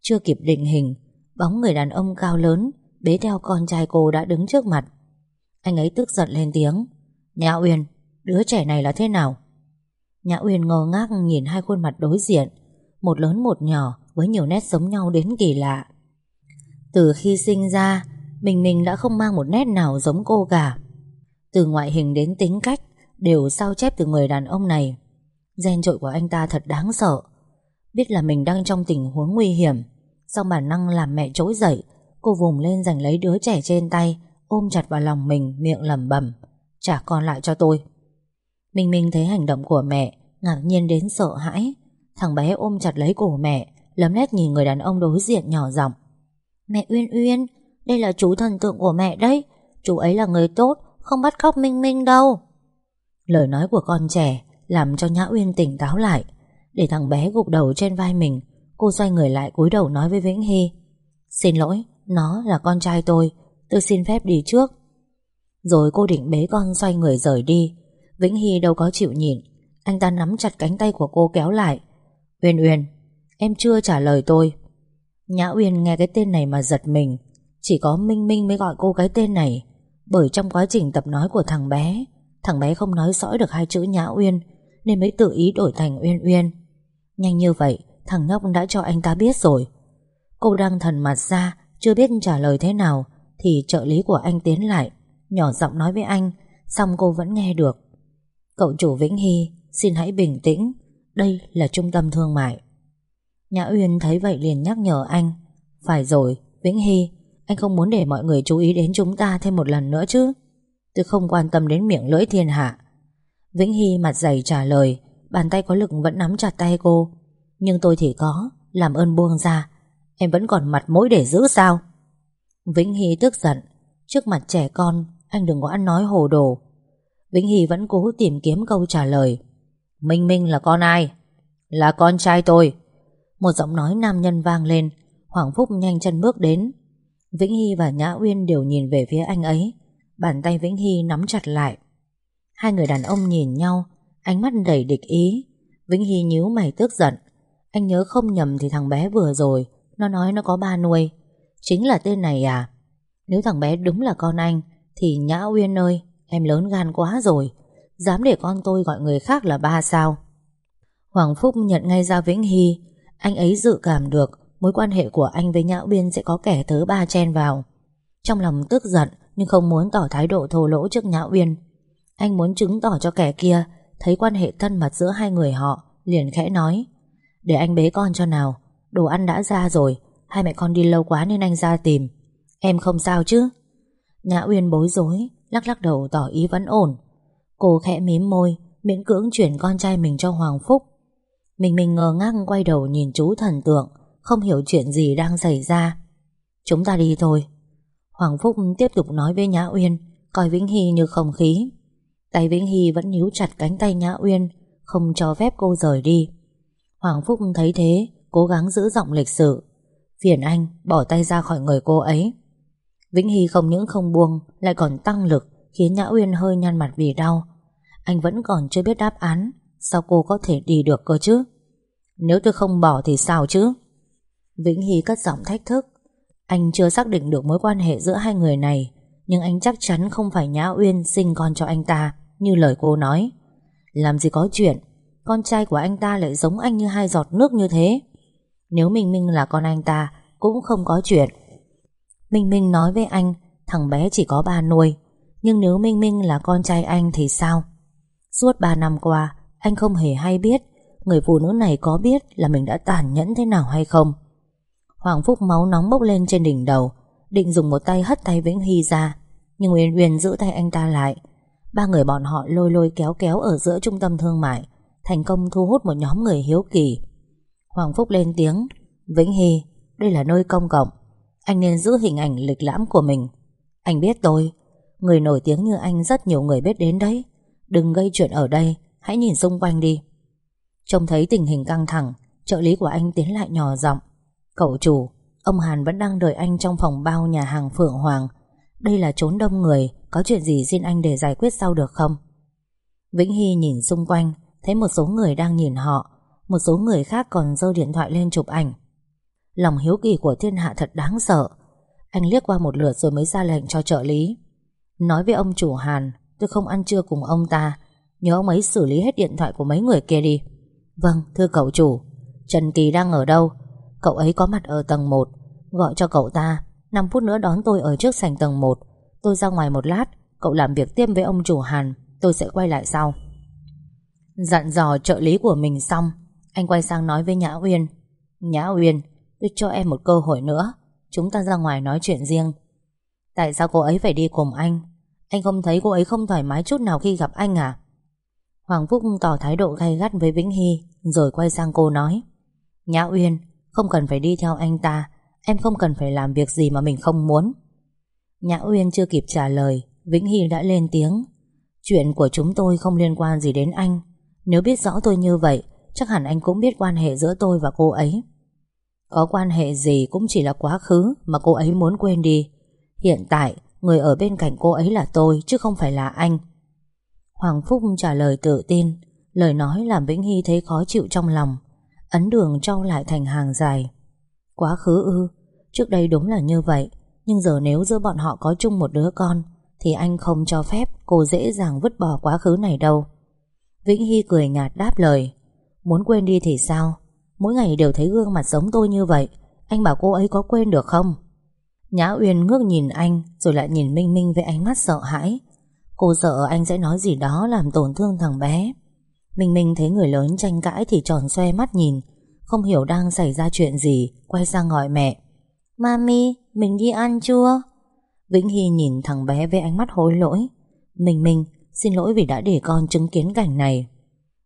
Chưa kịp định hình, Bóng người đàn ông cao lớn, Bế theo con trai cô đã đứng trước mặt. Anh ấy tức giận lên tiếng. Nhã Uyên, Đứa trẻ này là thế nào? Nhã Uyên ngơ ngác nhìn hai khuôn mặt đối diện, Một lớn một nhỏ Với nhiều nét giống nhau đến kỳ lạ. Từ khi sinh ra Mình mình đã không mang một nét nào giống cô cả. Từ ngoại hình đến tính cách Đều sao chép từ người đàn ông này. Gen trội của anh ta thật đáng sợ. Biết là mình đang trong tình huống nguy hiểm, Sau bản năng làm mẹ trỗi dậy, Cô vùng lên giành lấy đứa trẻ trên tay, Ôm chặt vào lòng mình, miệng lẩm bẩm, Trả con lại cho tôi. Minh Minh thấy hành động của mẹ, Ngạc nhiên đến sợ hãi. Thằng bé ôm chặt lấy cổ mẹ, Lấm lét nhìn người đàn ông đối diện nhỏ giọng. Mẹ Uyên Uyên, Đây là chú thần tượng của mẹ đấy. Chú ấy là người tốt, Không bắt cóc Minh Minh đâu. Lời nói của con trẻ Làm cho Nhã Uyên tỉnh táo lại. Để thằng bé gục đầu trên vai mình, Cô xoay người lại cúi đầu nói với Vĩnh Hy. Xin lỗi, Nó là con trai tôi Tôi xin phép đi trước. Rồi cô định bế con xoay người rời đi. Vĩnh Hy đâu có chịu nhịn. Anh ta nắm chặt cánh tay của cô kéo lại. Uyên Uyên, Em chưa trả lời tôi. Nhã Uyên nghe cái tên này mà giật mình. Chỉ có Minh Minh mới gọi cô cái tên này. Bởi trong quá trình tập nói của thằng bé Thằng bé không nói sõi được hai chữ Nhã Uyên, Nên mới tự ý đổi thành Uyên Uyên. Nhanh như vậy, Thằng nhóc đã cho anh ta biết rồi. Cô đang thần mặt ra, Chưa biết trả lời thế nào, Thì trợ lý của anh tiến lại, Nhỏ giọng nói với anh, Xong cô vẫn nghe được. Cậu chủ Vĩnh Hy, Xin hãy bình tĩnh, Đây là trung tâm thương mại. Nhã Uyên thấy vậy liền nhắc nhở anh. Phải rồi, Vĩnh Hy, Anh không muốn để mọi người chú ý đến chúng ta thêm một lần nữa chứ? Tôi không quan tâm đến miệng lưỡi thiên hạ. Vĩnh Hy mặt dày trả lời, Bàn tay có lực vẫn nắm chặt tay cô. Nhưng tôi thì có, Làm ơn buông ra. Em vẫn còn mặt mũi để giữ sao? Vĩnh Hy tức giận. Trước mặt trẻ con, Anh đừng có ăn nói hồ đồ. Vĩnh Hy vẫn cố tìm kiếm câu trả lời. Minh Minh là con ai? Là con trai tôi. Một giọng nói nam nhân vang lên. Hoàng Phúc nhanh chân bước đến. Vĩnh Hy và Nhã Uyên đều nhìn về phía anh ấy. Bàn tay Vĩnh Hy nắm chặt lại. Hai người đàn ông nhìn nhau, Ánh mắt đầy địch ý. Vĩnh Hy nhíu mày tức giận. Anh nhớ không nhầm thì thằng bé vừa rồi, Nó nói nó có ba nuôi. Chính là tên này à? Nếu thằng bé đúng là con anh, Thì Nhã Uyên ơi, Em lớn gan quá rồi. Dám để con tôi gọi người khác là ba sao? Hoàng Phúc nhận ngay ra Vĩnh Hy. Anh ấy dự cảm được Mối quan hệ của anh với Nhã Uyên Sẽ có kẻ thứ ba chen vào. Trong lòng tức giận Nhưng không muốn tỏ thái độ thô lỗ trước Nhã Uyên. Anh muốn chứng tỏ cho kẻ kia Thấy quan hệ thân mật giữa hai người họ, Liền khẽ nói, Để anh bế con cho nào, Đồ ăn đã ra rồi, Hai mẹ con đi lâu quá nên anh ra tìm. Em không sao chứ? Nhã Uyên bối rối, Lắc lắc đầu tỏ ý vẫn ổn. Cô khẽ mím môi, Miễn cưỡng chuyển con trai mình cho Hoàng Phúc. Mình mình ngờ ngác quay đầu nhìn chú thần tượng, Không hiểu chuyện gì đang xảy ra. Chúng ta đi thôi. Hoàng Phúc tiếp tục nói với Nhã Uyên, Coi Vĩnh Hy như không khí. Tay Vĩnh Hy vẫn níu chặt cánh tay Nhã Uyên, Không cho phép cô rời đi. Hoàng Phúc thấy thế, Cố gắng giữ giọng lịch sự. Phiền anh, bỏ tay ra khỏi người cô ấy. Vĩnh Hy không những không buông, Lại còn tăng lực, Khiến Nhã Uyên hơi nhăn mặt vì đau. Anh vẫn còn chưa biết đáp án Sao cô có thể đi được cơ chứ? Nếu tôi không bỏ thì sao chứ? Vĩnh Hy cất giọng thách thức. Anh chưa xác định được mối quan hệ giữa hai người này, Nhưng anh chắc chắn không phải Nhã Uyên sinh con cho anh ta, Như lời cô nói. Làm gì có chuyện, Con trai của anh ta lại giống anh như hai giọt nước như thế. Nếu Minh Minh là con anh ta, Cũng không có chuyện. Minh Minh nói với anh, Thằng bé chỉ có ba nuôi, Nhưng nếu Minh Minh là con trai anh thì sao? Suốt ba năm qua anh không hề hay biết Người phụ nữ này có biết là mình đã tàn nhẫn thế nào hay không. Hoàng Phúc máu nóng bốc lên trên đỉnh đầu Định dùng một tay hất tay Vĩnh Hy ra Nhưng Uyên Uyên giữ tay anh ta lại. Ba người bọn họ lôi lôi kéo kéo Ở giữa trung tâm thương mại Thành công thu hút một nhóm người hiếu kỳ. Hoàng Phúc lên tiếng Vĩnh Hy, đây là nơi công cộng. Anh nên giữ hình ảnh lịch lãm của mình. Anh biết tôi Người nổi tiếng như anh rất nhiều người biết đến đấy. Đừng gây chuyện ở đây. Hãy nhìn xung quanh đi. Trông thấy tình hình căng thẳng, Trợ lý của anh tiến lại nhỏ giọng. Cậu chủ, Ông Hàn vẫn đang đợi anh trong phòng bao nhà hàng Phượng Hoàng. Đây là trốn đông người, Có chuyện gì xin anh để giải quyết sau được không? Vĩnh Hy nhìn xung quanh, Thấy một số người đang nhìn họ. Một số người khác còn giơ điện thoại lên chụp ảnh. Lòng hiếu kỳ của thiên hạ thật đáng sợ. Anh liếc qua một lượt rồi mới ra lệnh cho trợ lý. Nói với ông chủ Hàn, Tôi không ăn trưa cùng ông ta Nhớ ông ấy xử lý hết điện thoại của mấy người kia đi. Vâng thưa cậu chủ. Trần Kỳ đang ở đâu? Cậu ấy có mặt ở tầng 1 Gọi cho cậu ta. 5 phút nữa đón tôi ở trước sảnh tầng 1 Tôi ra ngoài một lát. Cậu làm việc tiếp với ông chủ Hàn. Tôi sẽ quay lại sau. Dặn dò trợ lý của mình xong. Anh quay sang nói với Nhã Uyên. Nhã Uyên, Tôi cho em một cơ hội nữa. Chúng ta ra ngoài nói chuyện riêng. Tại sao cô ấy phải đi cùng anh? Anh không thấy cô ấy không thoải mái chút nào khi gặp anh à? Hoàng Phúc tỏ thái độ gay gắt với Vĩnh Hy, Rồi quay sang cô nói. Nhã Uyên, Không cần phải đi theo anh ta, Em không cần phải làm việc gì mà mình không muốn. Nhã Uyên chưa kịp trả lời, Vĩnh Hy đã lên tiếng. Chuyện của chúng tôi không liên quan gì đến anh. Nếu biết rõ tôi như vậy, Chắc hẳn anh cũng biết quan hệ giữa tôi và cô ấy. Có quan hệ gì cũng chỉ là quá khứ Mà cô ấy muốn quên đi. Hiện tại, Người ở bên cạnh cô ấy là tôi, Chứ không phải là anh. Hoàng Phúc trả lời tự tin, Lời nói làm Vĩnh Hy thấy khó chịu trong lòng, Ấn đường trao lại thành hàng dài. Quá khứ ư, Trước đây đúng là như vậy, Nhưng giờ nếu giữa bọn họ có chung một đứa con, Thì anh không cho phép cô dễ dàng vứt bỏ quá khứ này đâu. Vĩnh Hy cười nhạt đáp lời, Muốn quên đi thì sao? Mỗi ngày đều thấy gương mặt giống tôi như vậy, Anh bảo cô ấy có quên được không? Nhã Uyên ngước nhìn anh, Rồi lại nhìn Minh Minh với ánh mắt sợ hãi. Cô sợ anh sẽ nói gì đó Làm tổn thương thằng bé. Minh Minh thấy người lớn tranh cãi Thì tròn xoe mắt nhìn Không hiểu đang xảy ra chuyện gì Quay sang gọi mẹ. Mami, mình đi ăn chưa? Vĩnh Hy nhìn thằng bé với ánh mắt hối lỗi. Minh Minh, xin lỗi vì đã để con chứng kiến cảnh này.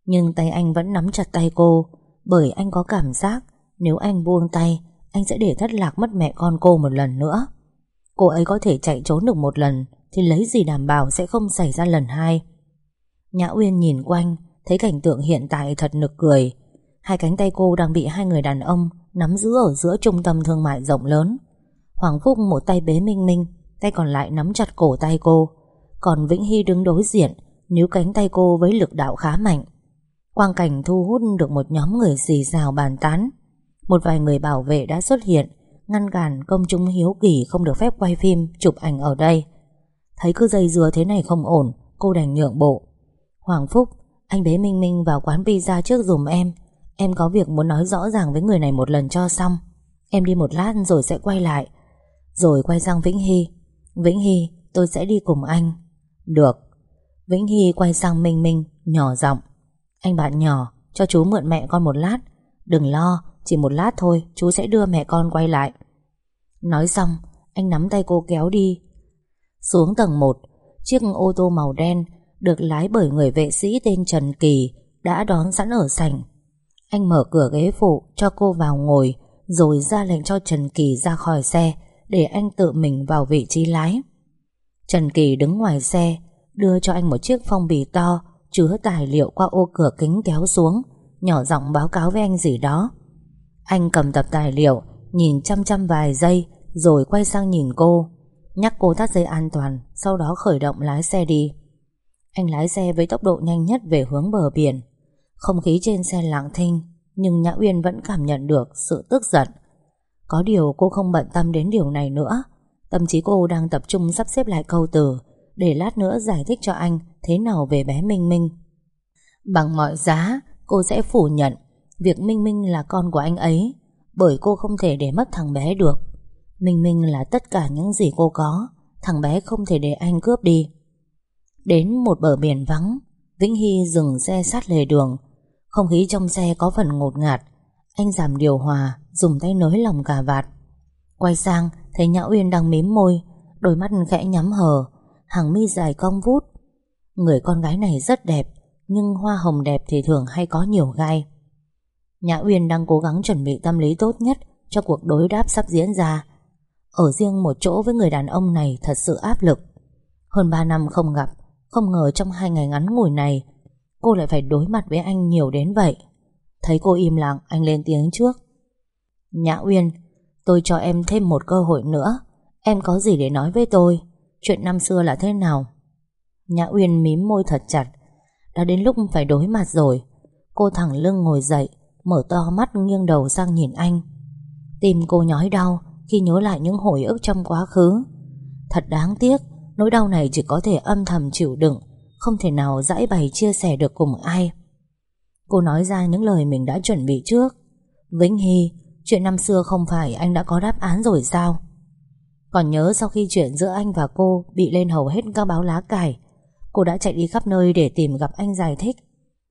Nhưng tay anh vẫn nắm chặt tay cô Bởi anh có cảm giác Nếu anh buông tay Anh sẽ để thất lạc mất mẹ con cô một lần nữa. Cô ấy có thể chạy trốn được một lần thì lấy gì đảm bảo sẽ không xảy ra lần hai? Nhã Uyên nhìn quanh, Thấy cảnh tượng hiện tại thật nực cười. Hai cánh tay cô đang bị hai người đàn ông Nắm giữ ở giữa trung tâm thương mại rộng lớn. Hoàng Phúc một tay bế Minh Minh, Tay còn lại nắm chặt cổ tay cô. Còn Vĩnh Hy đứng đối diện, Níu cánh tay cô với lực đạo khá mạnh. Quang cảnh thu hút được một nhóm người xì xào bàn tán. Một vài người bảo vệ đã xuất hiện, Ngăn cản công chúng hiếu kỳ Không được phép quay phim, Chụp ảnh ở đây. Thấy cứ dây dừa thế này không ổn, Cô đành nhượng bộ. Hoàng Phúc, Anh bế Minh Minh vào quán pizza trước dùm em. Em có việc muốn nói rõ ràng với người này một lần cho xong. Em đi một lát rồi sẽ quay lại. Rồi quay sang Vĩnh Hy. Vĩnh Hy, tôi sẽ đi cùng anh. Được. Vĩnh Hy quay sang Minh Minh, Nhỏ giọng. Anh bạn nhỏ, cho chú mượn mẹ con một lát. Đừng lo, chỉ một lát thôi, Chú sẽ đưa mẹ con quay lại. Nói xong, anh nắm tay cô kéo đi. Xuống tầng 1 Chiếc ô tô màu đen Được lái bởi người vệ sĩ tên Trần Kỳ Đã đón sẵn ở sảnh. Anh mở cửa ghế phụ cho cô vào ngồi, Rồi ra lệnh cho Trần Kỳ ra khỏi xe Để anh tự mình vào vị trí lái. Trần Kỳ đứng ngoài xe, Đưa cho anh một chiếc phong bì to, Chứa tài liệu qua ô cửa kính kéo xuống, Nhỏ giọng báo cáo với anh gì đó. Anh cầm tập tài liệu, Nhìn chăm chăm vài giây, Rồi quay sang nhìn cô. Nhắc cô thắt dây an toàn, Sau đó khởi động lái xe đi. Anh lái xe với tốc độ nhanh nhất về hướng bờ biển. Không khí trên xe lặng thinh, Nhưng Nhã Uyên vẫn cảm nhận được sự tức giận. Có điều cô không bận tâm đến điều này nữa. Tâm trí cô đang tập trung sắp xếp lại câu từ, Để lát nữa giải thích cho anh Thế nào về bé Minh Minh. Bằng mọi giá, Cô sẽ phủ nhận, Việc Minh Minh là con của anh ấy, Bởi cô không thể để mất thằng bé được. Minh Minh là tất cả những gì cô có, Thằng bé không thể để anh cướp đi. Đến một bờ biển vắng, Vĩnh Hy dừng xe sát lề đường. Không khí trong xe có phần ngột ngạt. Anh giảm điều hòa, Dùng tay nới lòng cà vạt. Quay sang, thấy Nhã Uyên đang mím môi, Đôi mắt khẽ nhắm hờ. Hàng mi dài cong vút. Người con gái này rất đẹp, Nhưng hoa hồng đẹp thì thường hay có nhiều gai. Nhã Uyên đang cố gắng chuẩn bị tâm lý tốt nhất Cho cuộc đối đáp sắp diễn ra. Ở riêng một chỗ với người đàn ông này Thật sự áp lực. Hơn 3 năm không gặp, Không ngờ trong hai ngày ngắn ngủi này, Cô lại phải đối mặt với anh nhiều đến vậy. Thấy cô im lặng, Anh lên tiếng trước. Nhã Uyên, Tôi cho em thêm một cơ hội nữa. Em có gì để nói với tôi? Chuyện năm xưa là thế nào? Nhã Uyên mím môi thật chặt. Đã đến lúc phải đối mặt rồi. Cô thẳng lưng ngồi dậy, Mở to mắt nghiêng đầu sang nhìn anh. Tim cô nhói đau khi nhớ lại những hồi ức trong quá khứ. Thật đáng tiếc, Nỗi đau này chỉ có thể âm thầm chịu đựng, Không thể nào giải bày chia sẻ được cùng ai. Cô nói ra những lời mình đã chuẩn bị trước. Vĩnh Hy, Chuyện năm xưa không phải anh đã có đáp án rồi sao? Còn nhớ sau khi chuyện giữa anh và cô Bị lên hầu hết các báo lá cải Cô đã chạy đi khắp nơi để tìm gặp anh giải thích,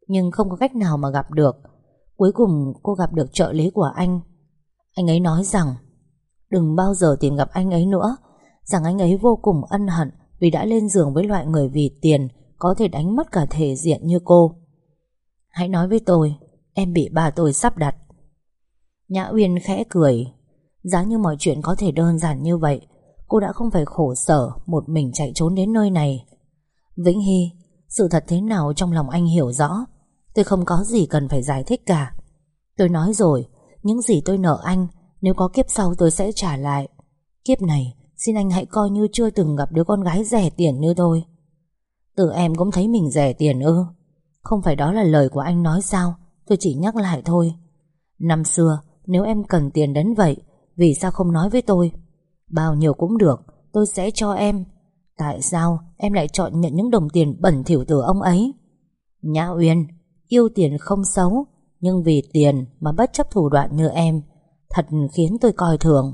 Nhưng không có cách nào mà gặp được. Cuối cùng cô gặp được trợ lý của anh. Anh ấy nói rằng Đừng bao giờ tìm gặp anh ấy nữa. Rằng anh ấy vô cùng ân hận Vì đã lên giường với loại người vì tiền Có thể đánh mất cả thể diện như cô. Hãy nói với tôi, Em bị bà tôi sắp đặt. Nhã Uyên khẽ cười. Giá như mọi chuyện có thể đơn giản như vậy, Cô đã không phải khổ sở Một mình chạy trốn đến nơi này. Vĩnh Hy, Sự thật thế nào trong lòng anh hiểu rõ. Tôi không có gì cần phải giải thích cả. Tôi nói rồi, Những gì tôi nợ anh nếu có kiếp sau tôi sẽ trả lại. Kiếp này, xin anh hãy coi như chưa từng gặp đứa con gái rẻ tiền như tôi. Tự em cũng thấy mình rẻ tiền ư. Không phải đó là lời của anh nói sao? Tôi chỉ nhắc lại thôi. Năm xưa, nếu em cần tiền đến vậy, Vì sao không nói với tôi? Bao nhiêu cũng được, Tôi sẽ cho em. Tại sao em lại chọn nhận những đồng tiền bẩn thỉu từ ông ấy? Nhã Uyên, Yêu tiền không xấu, Nhưng vì tiền mà bất chấp thủ đoạn như em Thật khiến tôi coi thường.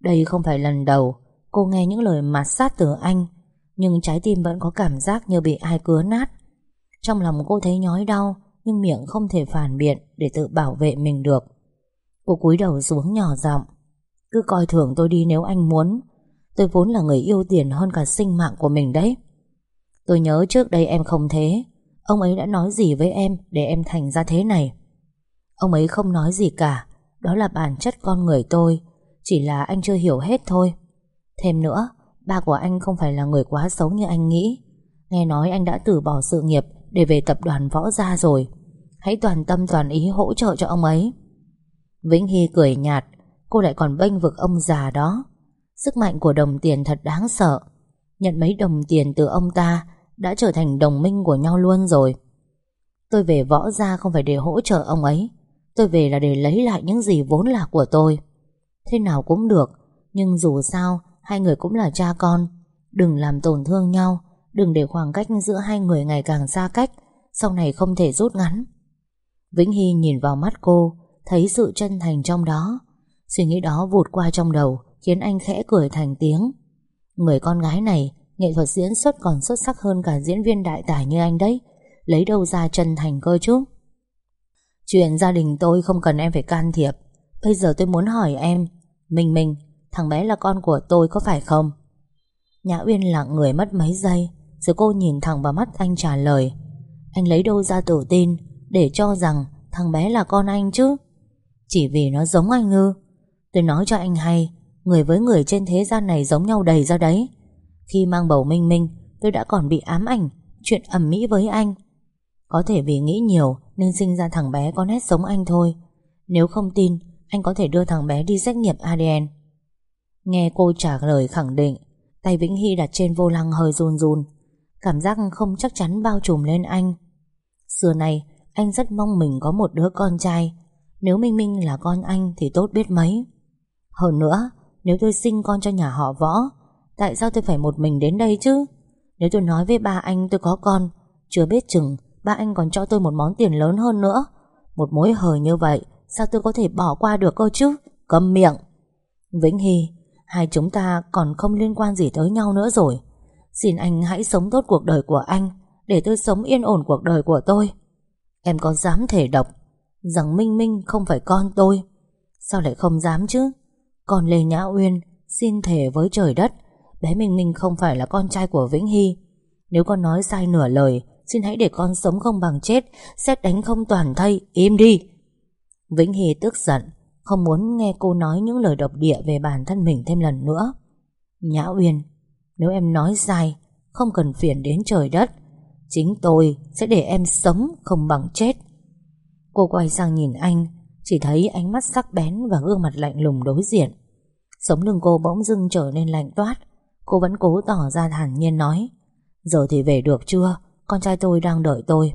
Đây không phải lần đầu Cô nghe những lời mạt sát từ anh, Nhưng trái tim vẫn có cảm giác như bị ai cứa nát. Trong lòng cô thấy nhói đau, Nhưng miệng không thể phản biện Để tự bảo vệ mình được. Cô cúi đầu xuống nhỏ giọng, Cứ coi thường tôi đi nếu anh muốn. Tôi vốn là người yêu tiền hơn cả sinh mạng của mình đấy. Tôi nhớ trước đây em không thế. Ông ấy đã nói gì với em Để em thành ra thế này? Ông ấy không nói gì cả đó là bản chất con người tôi, Chỉ là anh chưa hiểu hết thôi. Thêm nữa, Ba của anh không phải là người quá xấu như anh nghĩ. Nghe nói anh đã từ bỏ sự nghiệp Để về tập đoàn võ gia rồi. Hãy toàn tâm toàn ý hỗ trợ cho ông ấy. Vĩnh Hy cười nhạt, Cô lại còn bênh vực ông già đó. Sức mạnh của đồng tiền thật đáng sợ. Nhận mấy đồng tiền từ ông ta Đã trở thành đồng minh của nhau luôn rồi. Tôi về võ gia không phải để hỗ trợ ông ấy Tôi về là để lấy lại những gì vốn là của tôi. Thế nào cũng được, Nhưng dù sao, Hai người cũng là cha con. Đừng làm tổn thương nhau, Đừng để khoảng cách giữa hai người ngày càng xa cách, Sau này không thể rút ngắn. Vĩnh Hy nhìn vào mắt cô, Thấy sự chân thành trong đó. Suy nghĩ đó vụt qua trong đầu, Khiến anh khẽ cười thành tiếng. Người con gái này, Nghệ thuật diễn xuất còn xuất sắc hơn cả diễn viên đại tài như anh đấy. Lấy đâu ra chân thành cơ chứ? Chuyện gia đình tôi không cần em phải can thiệp. Bây giờ tôi muốn hỏi em, Minh Minh, Thằng bé là con của tôi có phải không? Nhã Uyên lặng người mất mấy giây, Rồi cô nhìn thẳng vào mắt anh trả lời. Anh lấy đâu ra tự tin Để cho rằng thằng bé là con anh chứ? Chỉ vì nó giống anh ngư. Tôi nói cho anh hay, Người với người trên thế gian này giống nhau đầy ra đấy. Khi mang bầu minh minh, Tôi đã còn bị ám ảnh, Chuyện ẩm mỹ với anh. Có thể vì nghĩ nhiều nên sinh ra thằng bé có nét giống anh thôi. Nếu không tin, Anh có thể đưa thằng bé đi xét nghiệm ADN Nghe cô trả lời khẳng định, Tay Vĩnh Hy đặt trên vô lăng hơi run run. Cảm giác không chắc chắn bao trùm lên anh. Xưa này Anh rất mong mình có một đứa con trai. Nếu Minh Minh là con anh thì tốt biết mấy. Hơn nữa, Nếu tôi sinh con cho nhà họ võ, Tại sao tôi phải một mình đến đây chứ? Nếu tôi nói với ba anh tôi có con, Chưa biết chừng Ba anh còn cho tôi một món tiền lớn hơn nữa Một mối hời như vậy Sao tôi có thể bỏ qua được cơ chứ Cầm miệng Vĩnh Hy Hai chúng ta còn không liên quan gì tới nhau nữa rồi Xin anh hãy sống tốt cuộc đời của anh Để tôi sống yên ổn cuộc đời của tôi Em có dám thể độc rằng Minh Minh không phải con tôi. Sao lại không dám chứ? Còn Lê Nhã Uyên xin thề với trời đất, bé Minh Minh không phải là con trai của Vĩnh Hy. Nếu con nói sai nửa lời, xin hãy để con sống không bằng chết, xét đánh không toàn thây, im đi. Vĩnh Hy tức giận, không muốn nghe cô nói những lời độc địa về bản thân mình thêm lần nữa. Nhã Uyên, nếu em nói sai, không cần phiền đến trời đất, chính tôi sẽ để em sống không bằng chết. Cô quay sang nhìn anh Chỉ thấy ánh mắt sắc bén và gương mặt lạnh lùng đối diện Sống lưng cô bỗng dưng trở nên lạnh toát Cô vẫn cố tỏ ra thản nhiên nói Giờ thì về được chưa con trai tôi đang đợi tôi.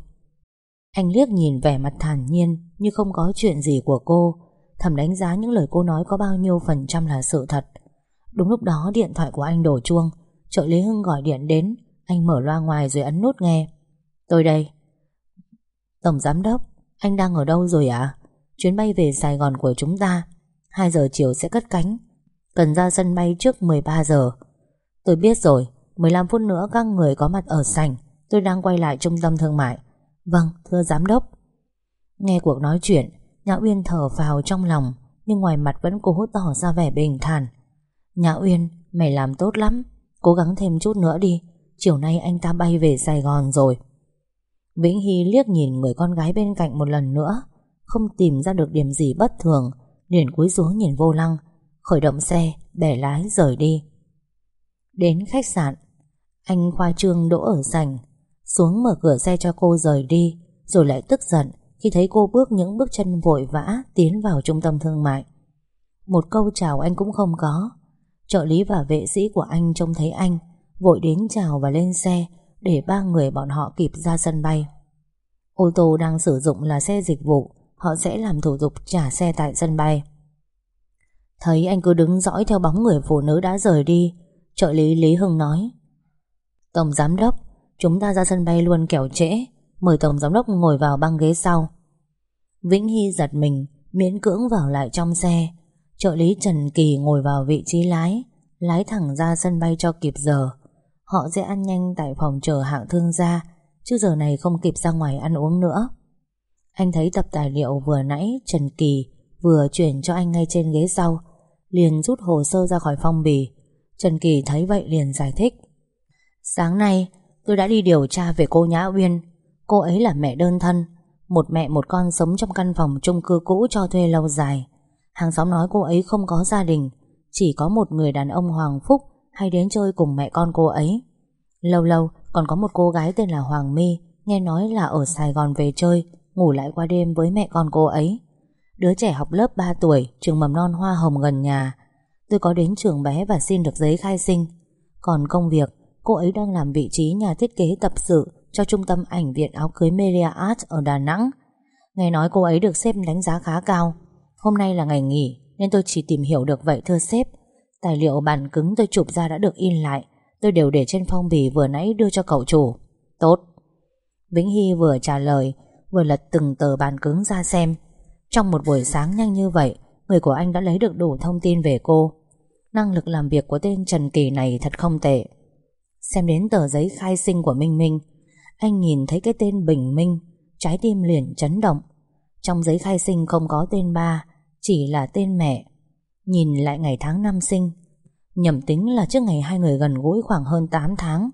Anh liếc nhìn vẻ mặt thản nhiên Như không có chuyện gì của cô, Thầm đánh giá những lời cô nói có bao nhiêu phần trăm là sự thật. Đúng lúc đó điện thoại của anh đổ chuông, Trợ lý Hưng gọi điện đến, Anh mở loa ngoài rồi ấn nút nghe. Tôi đây. Tổng giám đốc, Anh đang ở đâu rồi ạ? À? Chuyến bay về Sài Gòn của chúng ta 2 giờ chiều sẽ cất cánh, Cần ra sân bay trước 13 giờ. Tôi biết rồi 15 phút nữa các người có mặt ở sảnh Tôi đang quay lại trung tâm thương mại. Vâng thưa giám đốc. Nghe cuộc nói chuyện, Nhã Uyên thở phào trong lòng, Nhưng ngoài mặt vẫn cố tỏ ra vẻ bình thản. Nhã Uyên, Mày làm tốt lắm. Cố gắng thêm chút nữa đi. Chiều nay anh ta bay về Sài Gòn rồi. Vĩnh Hy liếc nhìn người con gái bên cạnh một lần nữa. Không tìm ra được điểm gì bất thường, liền cúi xuống nhìn vô lăng, Khởi động xe, Bẻ lái rời đi. Đến khách sạn, Anh khoa trương đỗ ở sảnh xuống mở cửa xe cho cô rời đi, Rồi lại tức giận Khi thấy cô bước những bước chân vội vã Tiến vào trung tâm thương mại. Một câu chào anh cũng không có. Trợ lý và vệ sĩ của anh trông thấy anh, Vội đến chào và lên xe Để ba người bọn họ kịp ra sân bay. Ô tô đang sử dụng là xe dịch vụ, Họ sẽ làm thủ tục trả xe tại sân bay. Thấy anh cứ đứng dõi theo bóng người phụ nữ đã rời đi, Trợ lý Lý Hưng nói, Tổng giám đốc Chúng ta ra sân bay luôn kẻo trễ. Mời tổng giám đốc ngồi vào băng ghế sau. Vĩnh Hy giật mình, Miễn cưỡng vào lại trong xe. Trợ lý Trần Kỳ ngồi vào vị trí lái Lái thẳng ra sân bay cho kịp giờ. Họ sẽ ăn nhanh tại phòng chờ hạng thương gia, Chứ giờ này không kịp ra ngoài ăn uống nữa. Anh thấy tập tài liệu vừa nãy Trần Kỳ vừa chuyển cho anh ngay trên ghế sau, liền rút hồ sơ ra khỏi phong bì. Trần Kỳ thấy vậy liền giải thích. Sáng nay tôi đã đi điều tra về cô Nhã Uyên. Cô ấy là mẹ đơn thân, Một mẹ một con sống trong căn phòng chung cư cũ cho thuê lâu dài. Hàng xóm nói cô ấy không có gia đình, Chỉ có một người đàn ông Hoàng Phúc Hay đến chơi cùng mẹ con cô ấy. Lâu lâu, còn có một cô gái tên là Hoàng My, Nghe nói là ở Sài Gòn về chơi, Ngủ lại qua đêm với mẹ con cô ấy. Đứa trẻ học lớp 3 tuổi, Trường mầm non hoa hồng gần nhà. Tôi có đến trường bé và xin được giấy khai sinh. Còn công việc Cô ấy đang làm vị trí nhà thiết kế tập sự Cho trung tâm ảnh viện áo cưới Media Art Ở Đà Nẵng. Nghe nói cô ấy được sếp đánh giá khá cao. Hôm nay là ngày nghỉ, Nên tôi chỉ tìm hiểu được vậy thưa sếp. Tài liệu bản cứng tôi chụp ra đã được in lại. Tôi đều để trên phong bì vừa nãy đưa cho cậu chủ. Tốt. Vĩnh Hy vừa trả lời, Vừa lật từng tờ bản cứng ra xem. Trong một buổi sáng nhanh như vậy, Người của anh đã lấy được đủ thông tin về cô. Năng lực làm việc của tên Trần Kỳ này thật không tệ. Xem đến tờ giấy khai sinh của Minh Minh, Anh nhìn thấy cái tên Bình Minh, Trái tim liền chấn động. Trong giấy khai sinh không có tên ba, Chỉ là tên mẹ. Nhìn lại ngày tháng năm sinh, Nhầm tính là trước ngày hai người gần gũi khoảng hơn 8 tháng.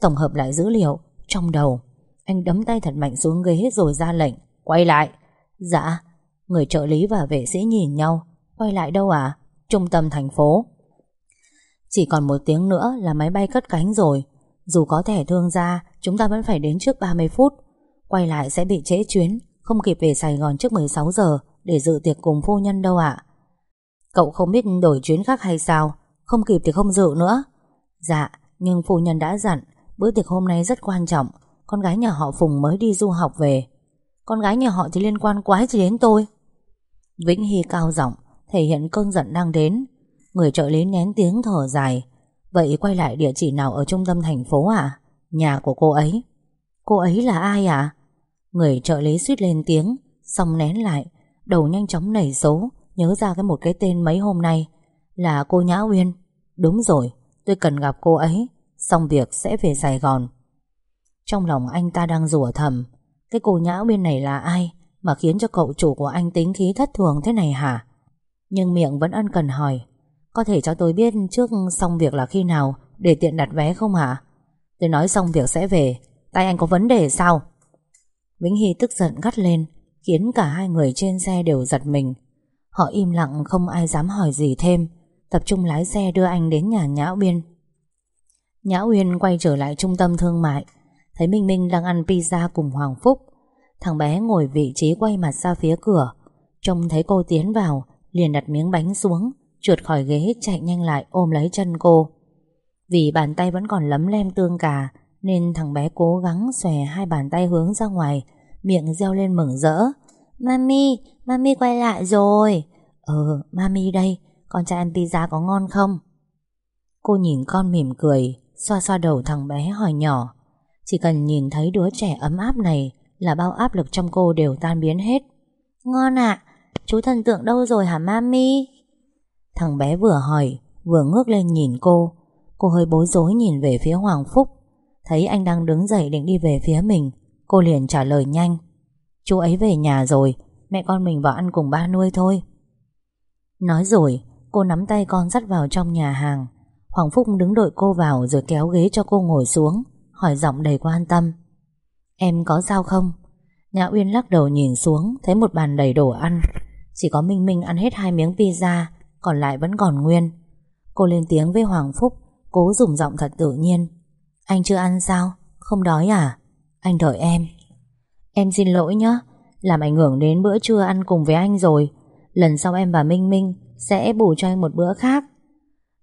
Tổng hợp lại dữ liệu, Trong đầu, Anh đấm tay thật mạnh xuống ghế rồi ra lệnh, Quay lại. Dạ. Người trợ lý và vệ sĩ nhìn nhau, Quay lại đâu à? Trung tâm thành phố. Chỉ còn một tiếng nữa là máy bay cất cánh rồi. Dù có thẻ thương ra Chúng ta vẫn phải đến trước 30 phút. Quay lại sẽ bị trễ chuyến, Không kịp về Sài Gòn trước 16 giờ Để dự tiệc cùng phu nhân đâu ạ. Cậu không biết đổi chuyến khác hay sao, Không kịp thì không dự nữa. Dạ nhưng phu nhân đã dặn, Bữa tiệc hôm nay rất quan trọng, Con gái nhà họ Phùng mới đi du học về. Con gái nhà họ thì liên quan quái gì đến tôi? Vĩnh Hy cao giọng, Thể hiện cơn giận đang đến. Người trợ lý nén tiếng thở dài. Vậy quay lại địa chỉ nào ở trung tâm thành phố à Nhà của cô ấy. Cô ấy là ai à Người trợ lý suýt lên tiếng, Xong nén lại, Đầu nhanh chóng nảy số, Nhớ ra cái một cái tên mấy hôm nay, Là cô Nhã Uyên. Đúng rồi, tôi cần gặp cô ấy, Xong việc sẽ về Sài Gòn. Trong lòng anh ta đang rủa thầm, Cái cô Nhã Uyên này là ai Mà khiến cho cậu chủ của anh tính khí thất thường thế này hả? Nhưng miệng vẫn ân cần hỏi có thể cho tôi biết trước xong việc là khi nào Để tiện đặt vé không hả? Tôi nói xong việc sẽ về. Tay anh có vấn đề sao? Vĩnh Hy tức giận gắt lên, Khiến cả hai người trên xe đều giật mình. Họ im lặng, không ai dám hỏi gì thêm. Tập trung lái xe đưa anh đến nhà Nhã Uyên. Nhã Uyên quay trở lại trung tâm thương mại. Thấy Minh Minh đang ăn pizza cùng Hoàng Phúc, Thằng bé ngồi vị trí quay mặt ra phía cửa. Trông thấy cô tiến vào, Liền đặt miếng bánh xuống. Trượt khỏi ghế chạy nhanh lại ôm lấy chân cô. Vì bàn tay vẫn còn lấm lem tương cà Nên thằng bé cố gắng xòe hai bàn tay hướng ra ngoài Miệng reo lên mừng rỡ. Mami, mami quay lại rồi. Ừ, mami đây Con trai ăn pizza có ngon không? Cô nhìn con mỉm cười Xoa xoa đầu thằng bé hỏi nhỏ. Chỉ cần nhìn thấy đứa trẻ ấm áp này Là bao áp lực trong cô đều tan biến hết. Ngon ạ Chú thần tượng đâu rồi hả mami? Thằng bé vừa hỏi, Vừa ngước lên nhìn cô. Cô hơi bối rối nhìn về phía Hoàng Phúc. Thấy anh đang đứng dậy định đi về phía mình, Cô liền trả lời nhanh. Chú ấy về nhà rồi, Mẹ con mình vào ăn cùng ba nuôi thôi. Nói rồi, Cô nắm tay con dắt vào trong nhà hàng. Hoàng Phúc đứng đợi cô vào Rồi kéo ghế cho cô ngồi xuống, Hỏi giọng đầy quan tâm. Em có sao không? Nhã Uyên lắc đầu nhìn xuống, Thấy một bàn đầy đồ ăn. Chỉ có Minh Minh ăn hết hai miếng pizza còn lại vẫn còn nguyên. Cô lên tiếng với Hoàng Phúc, Cố dùng giọng thật tự nhiên. Anh chưa ăn sao? Không đói à? Anh đợi em. Em xin lỗi nhé Làm ảnh hưởng đến bữa trưa ăn cùng với anh rồi. Lần sau em và Minh Minh Sẽ bù cho anh một bữa khác.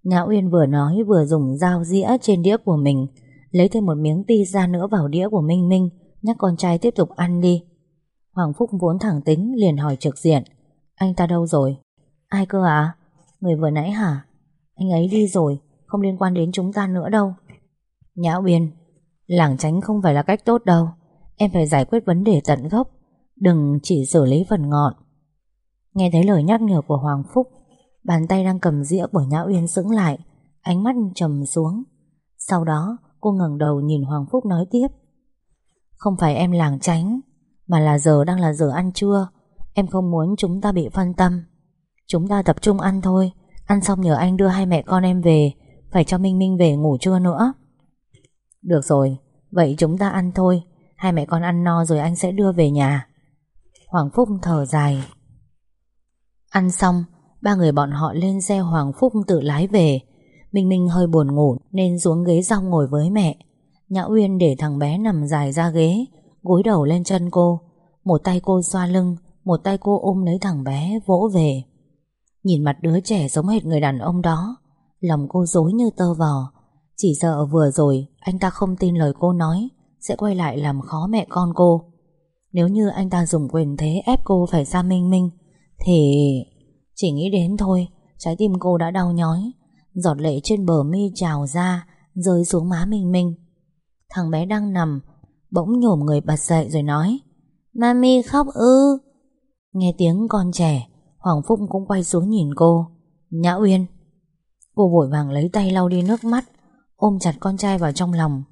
Nhã Uyên vừa nói vừa dùng dao dĩa trên đĩa của mình, Lấy thêm một miếng pizza nữa vào đĩa của Minh Minh, Nhắc con trai tiếp tục ăn đi. Hoàng Phúc vốn thẳng tính liền hỏi trực diện, Anh ta đâu rồi? Ai cơ à Người vừa nãy hả? Anh ấy đi rồi, Không liên quan đến chúng ta nữa đâu. Nhã Uyên, Lảng tránh không phải là cách tốt đâu. Em phải giải quyết vấn đề tận gốc. Đừng chỉ xử lý phần ngọn. Nghe thấy lời nhắc nhở của Hoàng Phúc, Bàn tay đang cầm dĩa của Nhã Uyên sững lại, Ánh mắt trầm xuống. Sau đó, cô ngẩng đầu nhìn Hoàng Phúc nói tiếp. Không phải em làng tránh, Mà là giờ đang là giờ ăn trưa. Em không muốn chúng ta bị phân tâm. Chúng ta tập trung ăn thôi. Ăn xong nhờ anh đưa hai mẹ con em về. Phải cho Minh Minh về ngủ trưa nữa. Được rồi, Vậy chúng ta ăn thôi. Hai mẹ con ăn no rồi anh sẽ đưa về nhà. Hoàng Phúc thở dài. Ăn xong, Ba người bọn họ lên xe Hoàng Phúc tự lái về. Minh Minh hơi buồn ngủ Nên xuống ghế rong ngồi với mẹ. Nhã Uyên để thằng bé nằm dài ra ghế, Gối đầu lên chân cô. Một tay cô xoa lưng, Một tay cô ôm lấy thằng bé vỗ về. Nhìn mặt đứa trẻ giống hệt người đàn ông đó, Lòng cô dối như tơ vò. Chỉ sợ vừa rồi, Anh ta không tin lời cô nói, Sẽ quay lại làm khó mẹ con cô. Nếu như anh ta dùng quyền thế ép cô phải xa Minh Minh, Thì... Chỉ nghĩ đến thôi, Trái tim cô đã đau nhói. Giọt lệ trên bờ mi trào ra, Rơi xuống má Minh Minh. Thằng bé đang nằm, Bỗng nhổm người bật dậy rồi nói, Mami khóc ư? Nghe tiếng con trẻ Hoàng Phúc cũng quay xuống nhìn cô. Nhã Uyên. Cô vội vàng lấy tay lau đi nước mắt, Ôm chặt con trai vào trong lòng,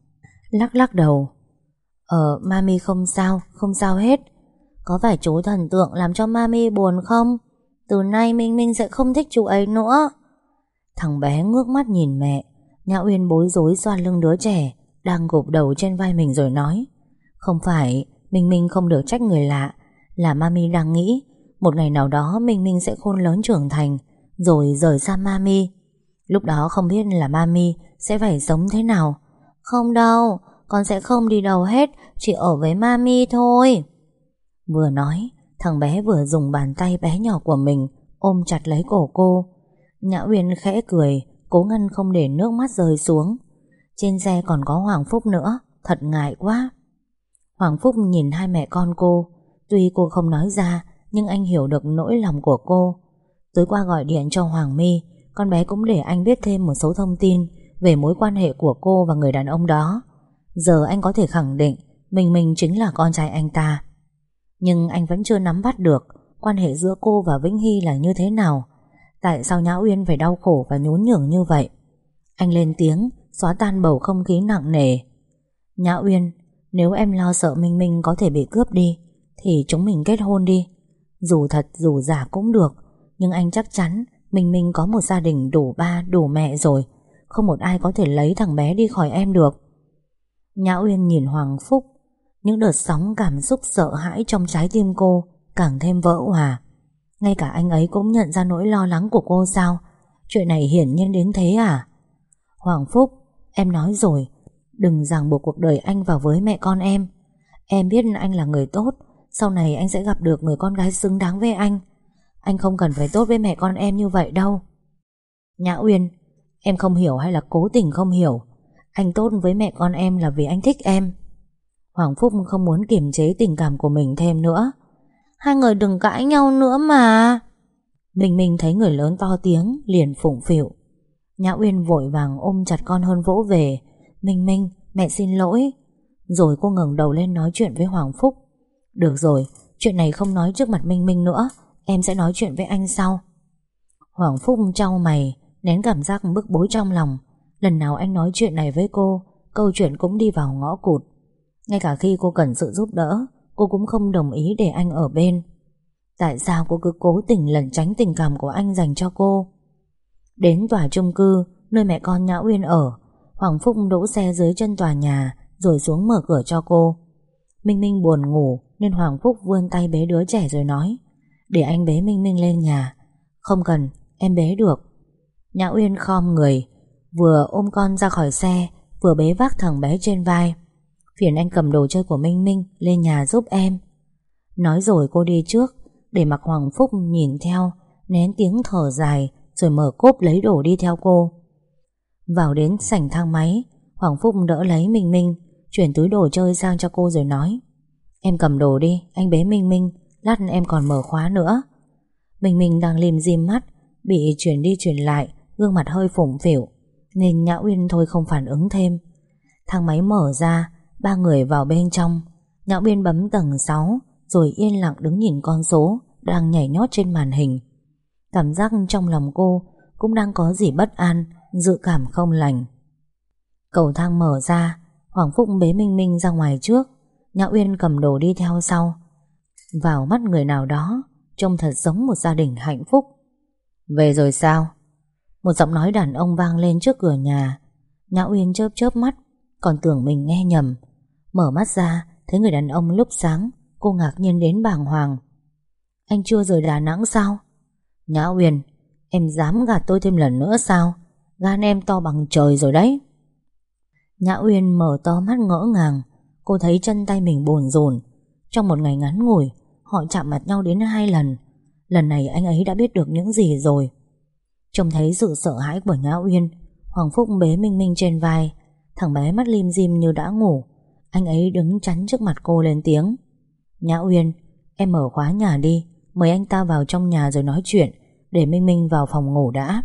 Lắc lắc đầu. Ờ mami không sao Không sao hết. Có phải chú thần tượng làm cho mami buồn không? Từ nay Minh Minh sẽ không thích chú ấy nữa. Thằng bé ngước mắt nhìn mẹ. Nhã Uyên bối rối xoan lưng đứa trẻ, Đang gục đầu trên vai mình rồi nói, Không phải, Minh Minh không được trách người lạ, Là Mami đang nghĩ một ngày nào đó Minh Minh sẽ khôn lớn trưởng thành Rồi rời xa Mami Lúc đó không biết là Mami Sẽ phải sống thế nào Không đâu Con sẽ không đi đâu hết Chỉ ở với Mami thôi Vừa nói Thằng bé vừa dùng bàn tay bé nhỏ của mình ôm chặt lấy cổ cô. Nhã Uyên khẽ cười, cố ngăn không để nước mắt rơi xuống. Trên xe còn có Hoàng Phúc nữa, thật ngại quá. Hoàng Phúc nhìn hai mẹ con cô, tuy cô không nói ra, nhưng anh hiểu được nỗi lòng của cô. Tối qua gọi điện cho Hoàng My, con bé cũng để anh biết thêm một số thông tin về mối quan hệ của cô và người đàn ông đó. Giờ anh có thể khẳng định mình mình chính là con trai anh ta. Nhưng anh vẫn chưa nắm bắt được Quan hệ giữa cô và Vĩnh Hy là như thế nào Tại sao Nhã Uyên phải đau khổ Và nhún nhường như vậy Anh lên tiếng Xóa tan bầu không khí nặng nề Nhã Uyên Nếu em lo sợ Minh Minh có thể bị cướp đi Thì chúng mình kết hôn đi dù thật dù giả cũng được Nhưng anh chắc chắn Minh Minh có một gia đình đủ ba đủ mẹ rồi Không một ai có thể lấy thằng bé đi khỏi em được Nhã Uyên nhìn Hoàng Phúc những đợt sóng cảm xúc sợ hãi trong trái tim cô càng thêm vỡ hòa. Ngay cả anh ấy cũng nhận ra nỗi lo lắng của cô sao? Chuyện này hiển nhiên đến thế à? Hoàng Phúc, em nói rồi, đừng ràng buộc cuộc đời anh vào với mẹ con em. Em biết anh là người tốt, sau này anh sẽ gặp được người con gái xứng đáng với anh. Anh không cần phải tốt với mẹ con em như vậy đâu. Nhã Uyên, Em không hiểu hay là cố tình không hiểu. Anh tốt với mẹ con em là vì anh thích em. Hoàng Phúc không muốn kiềm chế tình cảm của mình thêm nữa. Hai người đừng cãi nhau nữa mà. Minh Minh thấy người lớn to tiếng, Liền phụng phịu. Nhã Uyên vội vàng ôm chặt con hơn vỗ về. Minh Minh, mẹ xin lỗi. Rồi cô ngẩng đầu lên nói chuyện với Hoàng Phúc. Được rồi, Chuyện này không nói trước mặt Minh Minh nữa, Em sẽ nói chuyện với anh sau. Hoàng Phúc trao mày, Nén cảm giác bức bối trong lòng. Lần nào anh nói chuyện này với cô, Câu chuyện cũng đi vào ngõ cụt. Ngay cả khi cô cần sự giúp đỡ, Cô cũng không đồng ý để anh ở bên. Tại sao cô cứ cố tình lẩn tránh tình cảm của anh dành cho cô? Đến tòa chung cư, Nơi mẹ con Nhã Uyên ở, Hoàng Phúc đỗ xe dưới chân tòa nhà, Rồi xuống mở cửa cho cô. Minh Minh buồn ngủ Nên Hoàng Phúc vươn tay bế đứa trẻ rồi nói Để anh bế Minh Minh lên nhà. Không cần, em bế được. Nhã Uyên khom người Vừa ôm con ra khỏi xe Vừa bế vác thằng bé trên vai. Phiền anh cầm đồ chơi của Minh Minh Lên nhà giúp em. Nói rồi cô đi trước Để mặc Hoàng Phúc nhìn theo Nén tiếng thở dài Rồi mở cốp lấy đồ đi theo cô. Vào đến sảnh thang máy Hoàng Phúc đỡ lấy Minh Minh Chuyển túi đồ chơi sang cho cô rồi nói. Em cầm đồ đi, Anh bế Minh Minh, Lát em còn mở khóa nữa. Minh Minh đang lim dim mắt, Bị chuyển đi chuyển lại, Gương mặt hơi phủng phỉu Nên Nhã Uyên thôi không phản ứng thêm. Thang máy mở ra, Ba người vào bên trong. Nhã Uyên bấm tầng 6 Rồi yên lặng đứng nhìn con số Đang nhảy nhót trên màn hình. Cảm giác trong lòng cô Cũng đang có gì bất an, Dự cảm không lành. Cầu thang mở ra Hoàng Phúc bế Minh Minh ra ngoài trước. Nhã Uyên cầm đồ đi theo sau. Vào mắt người nào đó, Trông thật giống một gia đình hạnh phúc. Về rồi sao? Một giọng nói đàn ông vang lên trước cửa nhà. Nhã Uyên chớp chớp mắt, Còn tưởng mình nghe nhầm. Mở mắt ra, Thấy người đàn ông lúc sáng, Cô ngạc nhiên đến bàng hoàng. Anh chưa rời Đà Nẵng sao? Nhã Uyên, Em dám gạt tôi thêm lần nữa sao? Gan em to bằng trời rồi đấy. Nhã Uyên mở to mắt ngỡ ngàng. Cô thấy chân tay mình bồn rồn. Trong một ngày ngắn ngủi, Họ chạm mặt nhau đến hai lần. Lần này anh ấy đã biết được những gì rồi. Trông thấy sự sợ hãi của Nhã Uyên, Hoàng Phúc bế Minh Minh trên vai. Thằng bé mắt lim dim như đã ngủ. Anh ấy đứng chắn trước mặt cô lên tiếng. Nhã Uyên, Em mở khóa nhà đi. Mời anh ta vào trong nhà rồi nói chuyện, Để Minh Minh vào phòng ngủ đã.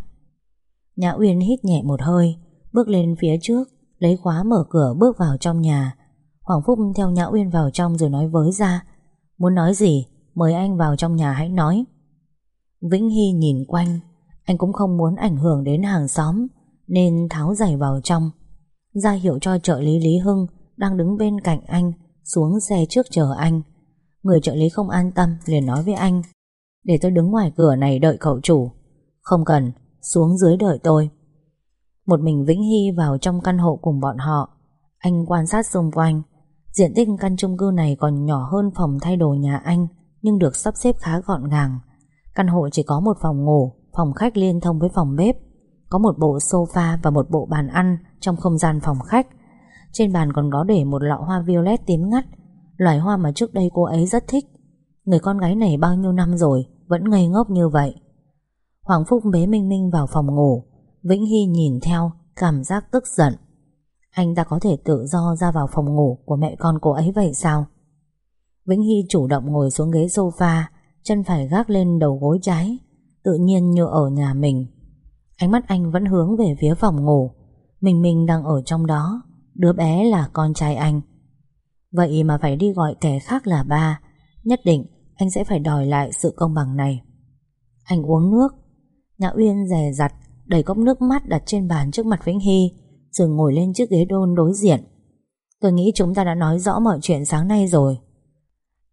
Nhã Uyên hít nhẹ một hơi, Bước lên phía trước. Lấy khóa mở cửa bước vào trong nhà. Hoàng Phúc theo Nhã Uyên vào trong rồi nói với ra Muốn nói gì, Mời anh vào trong nhà hãy nói. Vĩnh Hy nhìn quanh, Anh cũng không muốn ảnh hưởng đến hàng xóm, Nên tháo giày vào trong. Ra hiệu cho trợ lý Lý Hưng Đang đứng bên cạnh anh, Xuống xe trước chờ anh. Người trợ lý không an tâm liền nói với anh, Để tôi đứng ngoài cửa này đợi cậu chủ. Không cần, Xuống dưới đợi tôi. Một mình Vĩnh Hy vào trong căn hộ cùng bọn họ. Anh quan sát xung quanh. Diện tích căn chung cư này còn nhỏ hơn phòng thay đồ nhà anh, Nhưng được sắp xếp khá gọn gàng. Căn hộ chỉ có một phòng ngủ, Phòng khách liên thông với phòng bếp. Có một bộ sofa và một bộ bàn ăn Trong không gian phòng khách. Trên bàn còn có để một lọ hoa violet tím ngắt. Loài hoa mà trước đây cô ấy rất thích. Người con gái này bao nhiêu năm rồi, Vẫn ngây ngốc như vậy. Hoàng Phúc bế Minh Minh vào phòng ngủ. Vĩnh Hy nhìn theo, Cảm giác tức giận. Anh ta có thể tự do ra vào phòng ngủ Của mẹ con cô ấy vậy sao? Vĩnh Hy chủ động ngồi xuống ghế sofa, Chân phải gác lên đầu gối trái, Tự nhiên như ở nhà mình. Ánh mắt anh vẫn hướng về phía phòng ngủ. Mình mình đang ở trong đó, Đứa bé là con trai anh. Vậy mà phải đi gọi kẻ khác là ba, Nhất định anh sẽ phải đòi lại sự công bằng này. Anh uống nước, Nhã Uyên rè rặt đầy cốc nước mắt đặt trên bàn trước mặt Vĩnh Hy, Rồi ngồi lên chiếc ghế đôn đối diện. Tôi nghĩ chúng ta đã nói rõ mọi chuyện sáng nay rồi.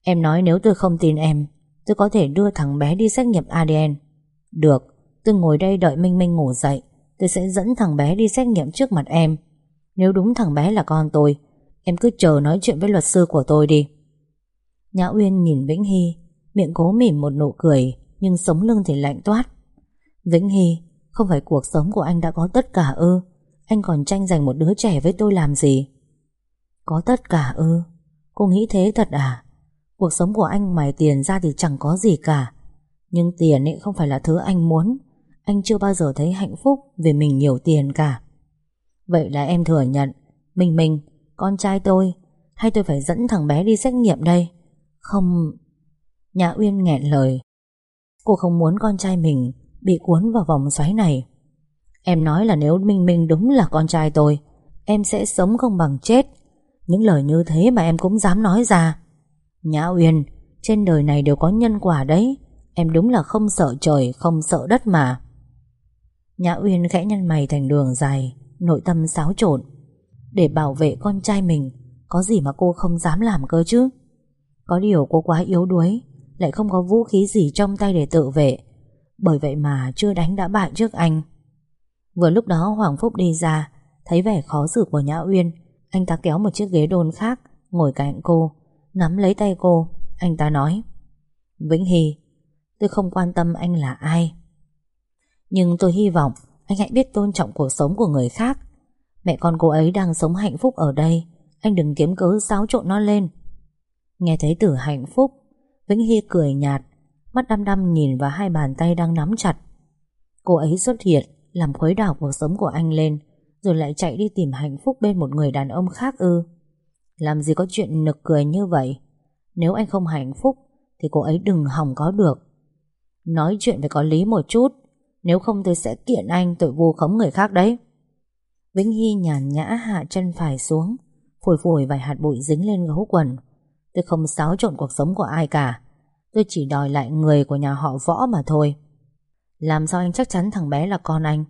Em nói nếu tôi không tin em, Tôi có thể đưa thằng bé đi xét nghiệm ADN Được, Tôi ngồi đây đợi Minh Minh ngủ dậy, Tôi sẽ dẫn thằng bé đi xét nghiệm trước mặt em. Nếu đúng thằng bé là con tôi, Em cứ chờ nói chuyện với luật sư của tôi đi. Nhã Uyên nhìn Vĩnh Hy, Miệng cố mỉm một nụ cười, Nhưng sống lưng thì lạnh toát. Vĩnh Hy không phải cuộc sống của anh đã có tất cả ư? Anh còn tranh giành một đứa trẻ với tôi làm gì? Có tất cả ư? Cô nghĩ thế thật à? Cuộc sống của anh ngoài tiền ra thì chẳng có gì cả. Nhưng tiền ấy không phải là thứ anh muốn. Anh chưa bao giờ thấy hạnh phúc Vì mình nhiều tiền cả. Vậy là em thừa nhận. Mình mình, con trai tôi. Hay tôi phải dẫn thằng bé đi xét nghiệm đây? Không. Nhã Uyên nghẹn lời. Cô không muốn con trai mình. Bị cuốn vào vòng xoáy này. Em nói là nếu Minh Minh đúng là con trai tôi, Em sẽ sống không bằng chết. Những lời như thế mà em cũng dám nói ra. Nhã Uyên, Trên đời này đều có nhân quả đấy. Em đúng là không sợ trời, Không sợ đất mà. Nhã Uyên khẽ nhăn mày thành đường dài, Nội tâm xáo trộn. Để bảo vệ con trai mình, Có gì mà cô không dám làm cơ chứ? Có điều cô quá yếu đuối, Lại không có vũ khí gì trong tay để tự vệ. Bởi vậy mà chưa đánh đã bại trước anh. Vừa lúc đó Hoàng Phúc đi ra, Thấy vẻ khó xử của Nhã Uyên. Anh ta kéo một chiếc ghế đôn khác, Ngồi cạnh cô, Nắm lấy tay cô. Anh ta nói, Vĩnh Hy, Tôi không quan tâm anh là ai. Nhưng tôi hy vọng Anh hãy biết tôn trọng cuộc sống của người khác. Mẹ con cô ấy đang sống hạnh phúc ở đây. Anh đừng kiếm cớ xáo trộn nó lên. Nghe thấy từ hạnh phúc, Vĩnh Hy cười nhạt. Mắt đăm đăm nhìn vào hai bàn tay đang nắm chặt. Cô ấy xuất hiện, Làm khuấy đảo cuộc sống của anh lên, Rồi lại chạy đi tìm hạnh phúc bên một người đàn ông khác ư. Làm gì có chuyện nực cười như vậy. Nếu anh không hạnh phúc, Thì cô ấy đừng hỏng có được. Nói chuyện phải có lý một chút, Nếu không tôi sẽ kiện anh tội vu khống người khác đấy. Vĩnh Hy nhàn nhã hạ chân phải xuống, Phủi phủi vài hạt bụi dính lên gấu quần. Tôi không xáo trộn cuộc sống của ai cả. Tôi chỉ đòi lại người của nhà họ võ mà thôi. Làm sao anh chắc chắn thằng bé là con anh?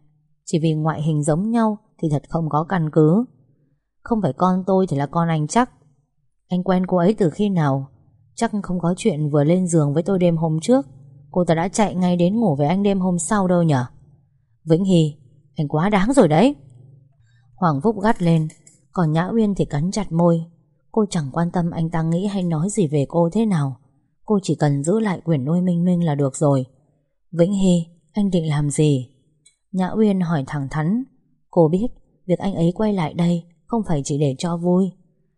Chỉ vì ngoại hình giống nhau Thì thật không có căn cứ. Không phải con tôi thì là con anh chắc. Anh quen cô ấy từ khi nào? Chắc không có chuyện vừa lên giường với tôi đêm hôm trước. Cô ta đã chạy ngay đến ngủ với anh đêm hôm sau đâu nhở? Vĩnh Hy, Anh quá đáng rồi đấy. Hoàng Phúc gắt lên. Còn Nhã Uyên thì cắn chặt môi. Cô chẳng quan tâm anh ta nghĩ hay nói gì về cô thế nào. Cô chỉ cần giữ lại quyền nuôi Minh Minh là được rồi. Vĩnh Hy, Anh định làm gì? Nhã Uyên hỏi thẳng thắn. Cô biết, việc anh ấy quay lại đây không phải chỉ để cho vui.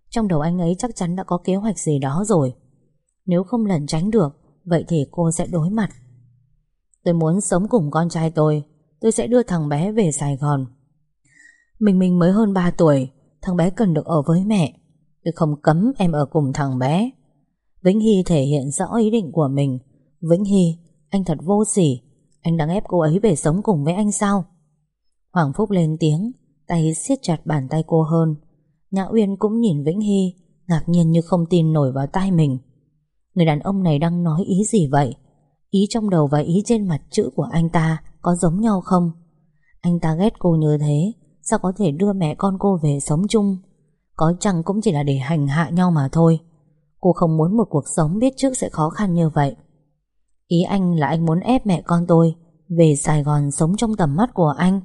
Trong đầu anh ấy chắc chắn đã có kế hoạch gì đó rồi. Nếu không lẩn tránh được, Vậy thì cô sẽ đối mặt. Tôi muốn sống cùng con trai tôi. Tôi sẽ đưa thằng bé về Sài Gòn. Mình mình mới hơn 3 tuổi. Thằng bé cần được ở với mẹ. Tôi không cấm em ở cùng thằng bé. Vĩnh Hy thể hiện rõ ý định của mình. Vĩnh Hy, Anh thật vô sỉ. Anh đang ép cô ấy về sống cùng với anh sao? Hoàng Phúc lên tiếng, Tay siết chặt bàn tay cô hơn. Nhã Uyên cũng nhìn Vĩnh Hy, Ngạc nhiên như không tin nổi vào tai mình. Người đàn ông này đang nói ý gì vậy? Ý trong đầu và ý trên mặt chữ của anh ta Có giống nhau không? Anh ta ghét cô như thế, Sao có thể đưa mẹ con cô về sống chung? Có chăng cũng chỉ là để hành hạ nhau mà thôi? Cô không muốn một cuộc sống biết trước sẽ khó khăn như vậy. Ý anh là anh muốn ép mẹ con tôi Về Sài Gòn sống trong tầm mắt của anh.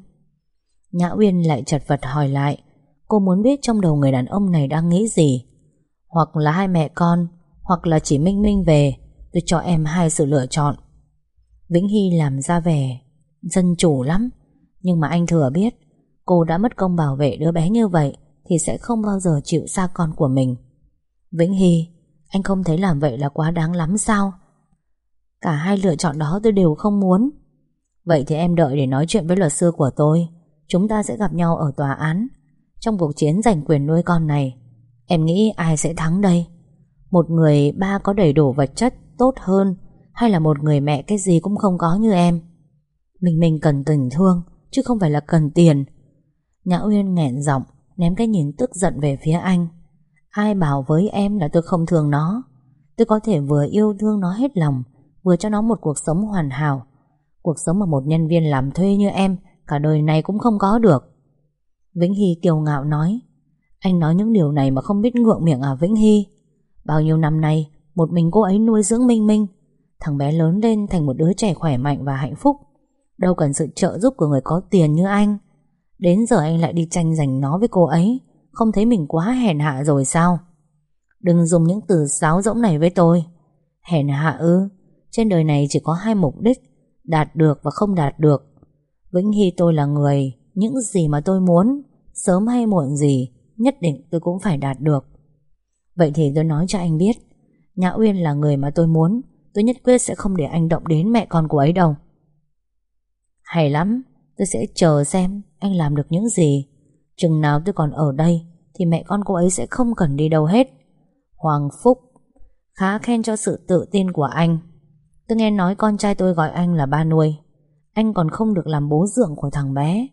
Nhã Uyên lại chật vật hỏi lại, Cô muốn biết trong đầu người đàn ông này đang nghĩ gì? Hoặc là hai mẹ con, Hoặc là chỉ Minh Minh về, Tôi cho em hai sự lựa chọn. Vĩnh Hy làm ra vẻ Dân chủ lắm, Nhưng mà anh thừa biết, Cô đã mất công bảo vệ đứa bé như vậy Thì sẽ không bao giờ chịu xa con của mình. Vĩnh Hy anh không thấy làm vậy là quá đáng lắm sao? Cả hai lựa chọn đó tôi đều không muốn. Vậy thì em đợi để nói chuyện với luật sư của tôi. Chúng ta sẽ gặp nhau ở tòa án. Trong cuộc chiến giành quyền nuôi con này, Em nghĩ ai sẽ thắng đây? Một người ba có đầy đủ vật chất, Tốt hơn, Hay là một người mẹ cái gì cũng không có như em? Mình mình cần tình thương, Chứ không phải là cần tiền. Nhã Uyên nghẹn giọng, Ném cái nhìn tức giận về phía anh. Ai bảo với em là tôi không thương nó. Tôi có thể vừa yêu thương nó hết lòng, Vừa cho nó một cuộc sống hoàn hảo. Cuộc sống mà một nhân viên làm thuê như em, Cả đời này cũng không có được. Vĩnh Hy kiều ngạo nói, Anh nói những điều này mà không biết ngượng miệng à Vĩnh Hy? Bao nhiêu năm nay, Một mình cô ấy nuôi dưỡng Minh Minh, Thằng bé lớn lên thành một đứa trẻ khỏe mạnh và hạnh phúc. Đâu cần sự trợ giúp của người có tiền như anh. Đến giờ anh lại đi tranh giành nó với cô ấy. Không thấy mình quá hèn hạ rồi sao? Đừng dùng những từ sáo rỗng này với tôi. Hèn hạ ư? Trên đời này chỉ có hai mục đích, Đạt được và không đạt được. Vĩnh Hy tôi là người, Những gì mà tôi muốn, Sớm hay muộn gì, Nhất định tôi cũng phải đạt được. Vậy thì tôi nói cho anh biết, Nhã Uyên là người mà tôi muốn, Tôi nhất quyết sẽ không để anh động đến mẹ con của ấy đâu. Hay lắm, Tôi sẽ chờ xem anh làm được những gì. Chừng nào tôi còn ở đây thì mẹ con cô ấy sẽ không cần đi đâu hết. Hoàng Phúc Khá khen cho sự tự tin của anh. Tôi nghe nói con trai tôi gọi anh là ba nuôi. Anh còn không được làm bố dưỡng của thằng bé.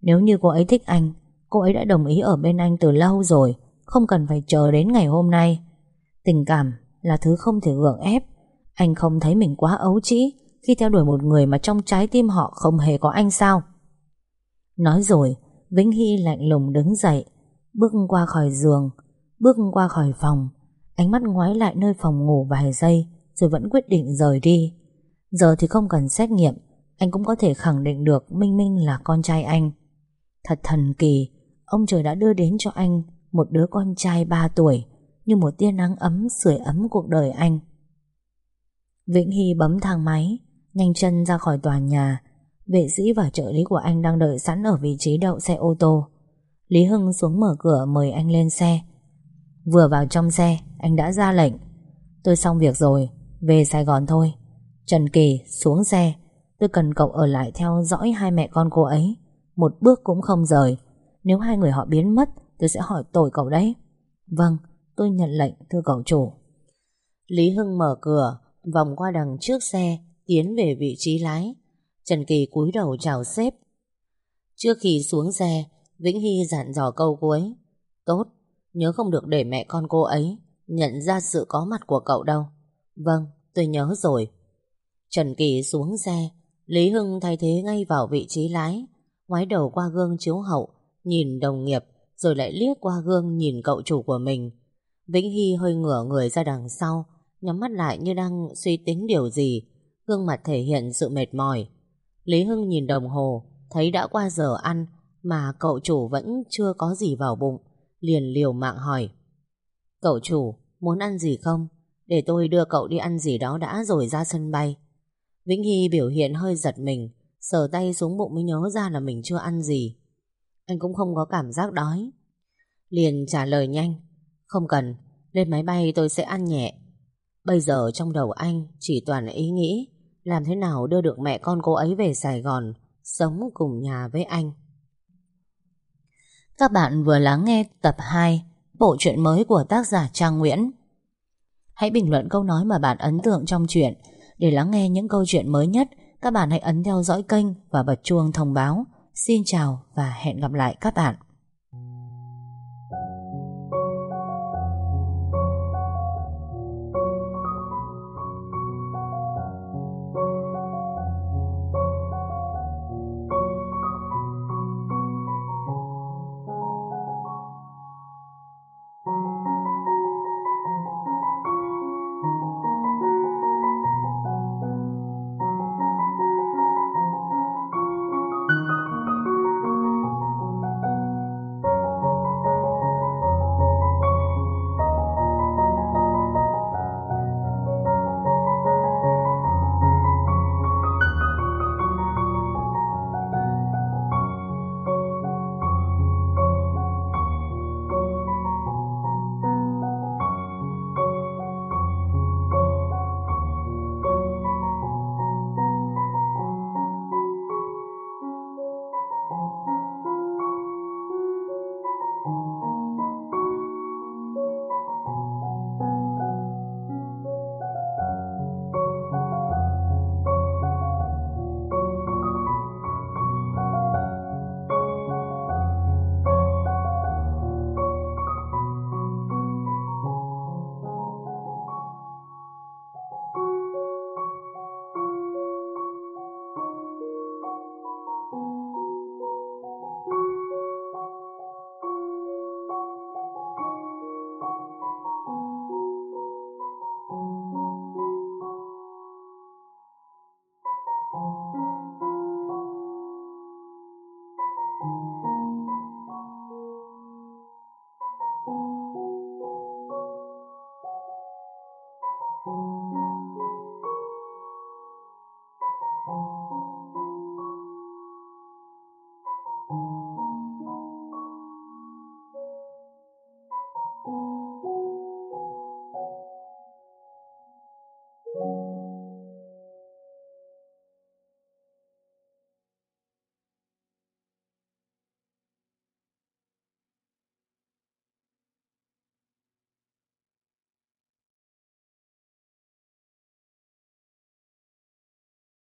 Nếu như cô ấy thích anh, Cô ấy đã đồng ý ở bên anh từ lâu rồi, Không cần phải chờ đến ngày hôm nay. Tình cảm là thứ không thể gượng ép. Anh không thấy mình quá ấu trĩ Khi theo đuổi một người mà trong trái tim họ không hề có anh sao? Nói rồi, Vĩnh Hy lạnh lùng đứng dậy Bước qua khỏi giường, Bước qua khỏi phòng, Ánh mắt ngoái lại nơi phòng ngủ vài giây, Rồi vẫn quyết định rời đi. Giờ thì không cần xét nghiệm, Anh cũng có thể khẳng định được Minh Minh là con trai anh. Thật thần kỳ, Ông trời đã đưa đến cho anh Một đứa con trai 3 tuổi, Như một tia nắng ấm, sưởi ấm cuộc đời anh. Vĩnh Hy bấm thang máy, Nhanh chân ra khỏi tòa nhà. Vệ sĩ và trợ lý của anh đang đợi sẵn Ở vị trí đậu xe ô tô. Lý Hưng xuống mở cửa mời anh lên xe. Vừa vào trong xe, Anh đã ra lệnh. Tôi xong việc rồi, Về Sài Gòn thôi. Trần Kỳ xuống xe. Tôi cần cậu ở lại theo dõi hai mẹ con cô ấy. Một bước cũng không rời. Nếu hai người họ biến mất, Tôi sẽ hỏi tội cậu đấy. Vâng tôi nhận lệnh, thưa cậu chủ. Lý Hưng mở cửa, Vòng qua đằng trước xe, Tiến về vị trí lái. Trần Kỳ cúi đầu chào sếp. Trước khi xuống xe Vĩnh Hy dặn dò câu cuối Tốt, Nhớ không được để mẹ con cô ấy Nhận ra sự có mặt của cậu đâu. Vâng tôi nhớ rồi. Trần Kỳ xuống xe, Lý Hưng thay thế ngay vào vị trí lái, Ngoái đầu qua gương chiếu hậu, Nhìn đồng nghiệp, Rồi lại liếc qua gương nhìn cậu chủ của mình. Vĩnh Hy hơi ngửa người ra đằng sau, Nhắm mắt lại như đang suy tính điều gì, Gương mặt thể hiện sự mệt mỏi. Lý Hưng nhìn đồng hồ, Thấy đã qua giờ ăn mà cậu chủ vẫn chưa có gì vào bụng, Liền liều mạng hỏi. Cậu chủ, muốn ăn gì không? Để tôi đưa cậu đi ăn gì đó đã rồi ra sân bay. Vĩnh Hy biểu hiện hơi giật mình, Sờ tay xuống bụng mới nhớ ra là mình chưa ăn gì. Anh cũng không có cảm giác đói. Liền trả lời nhanh, Không cần, Lên máy bay tôi sẽ ăn nhẹ. Bây giờ trong đầu anh chỉ toàn ý nghĩ, làm thế nào đưa được mẹ con cô ấy về Sài Gòn, sống cùng nhà với anh. Các bạn vừa lắng nghe tập 2 bộ truyện mới của tác giả Trang Nguyễn. Hãy bình luận câu nói mà bạn ấn tượng trong truyện. Để lắng nghe những câu chuyện mới nhất, các bạn hãy ấn theo dõi kênh và bật chuông thông báo. Xin chào và hẹn gặp lại các bạn.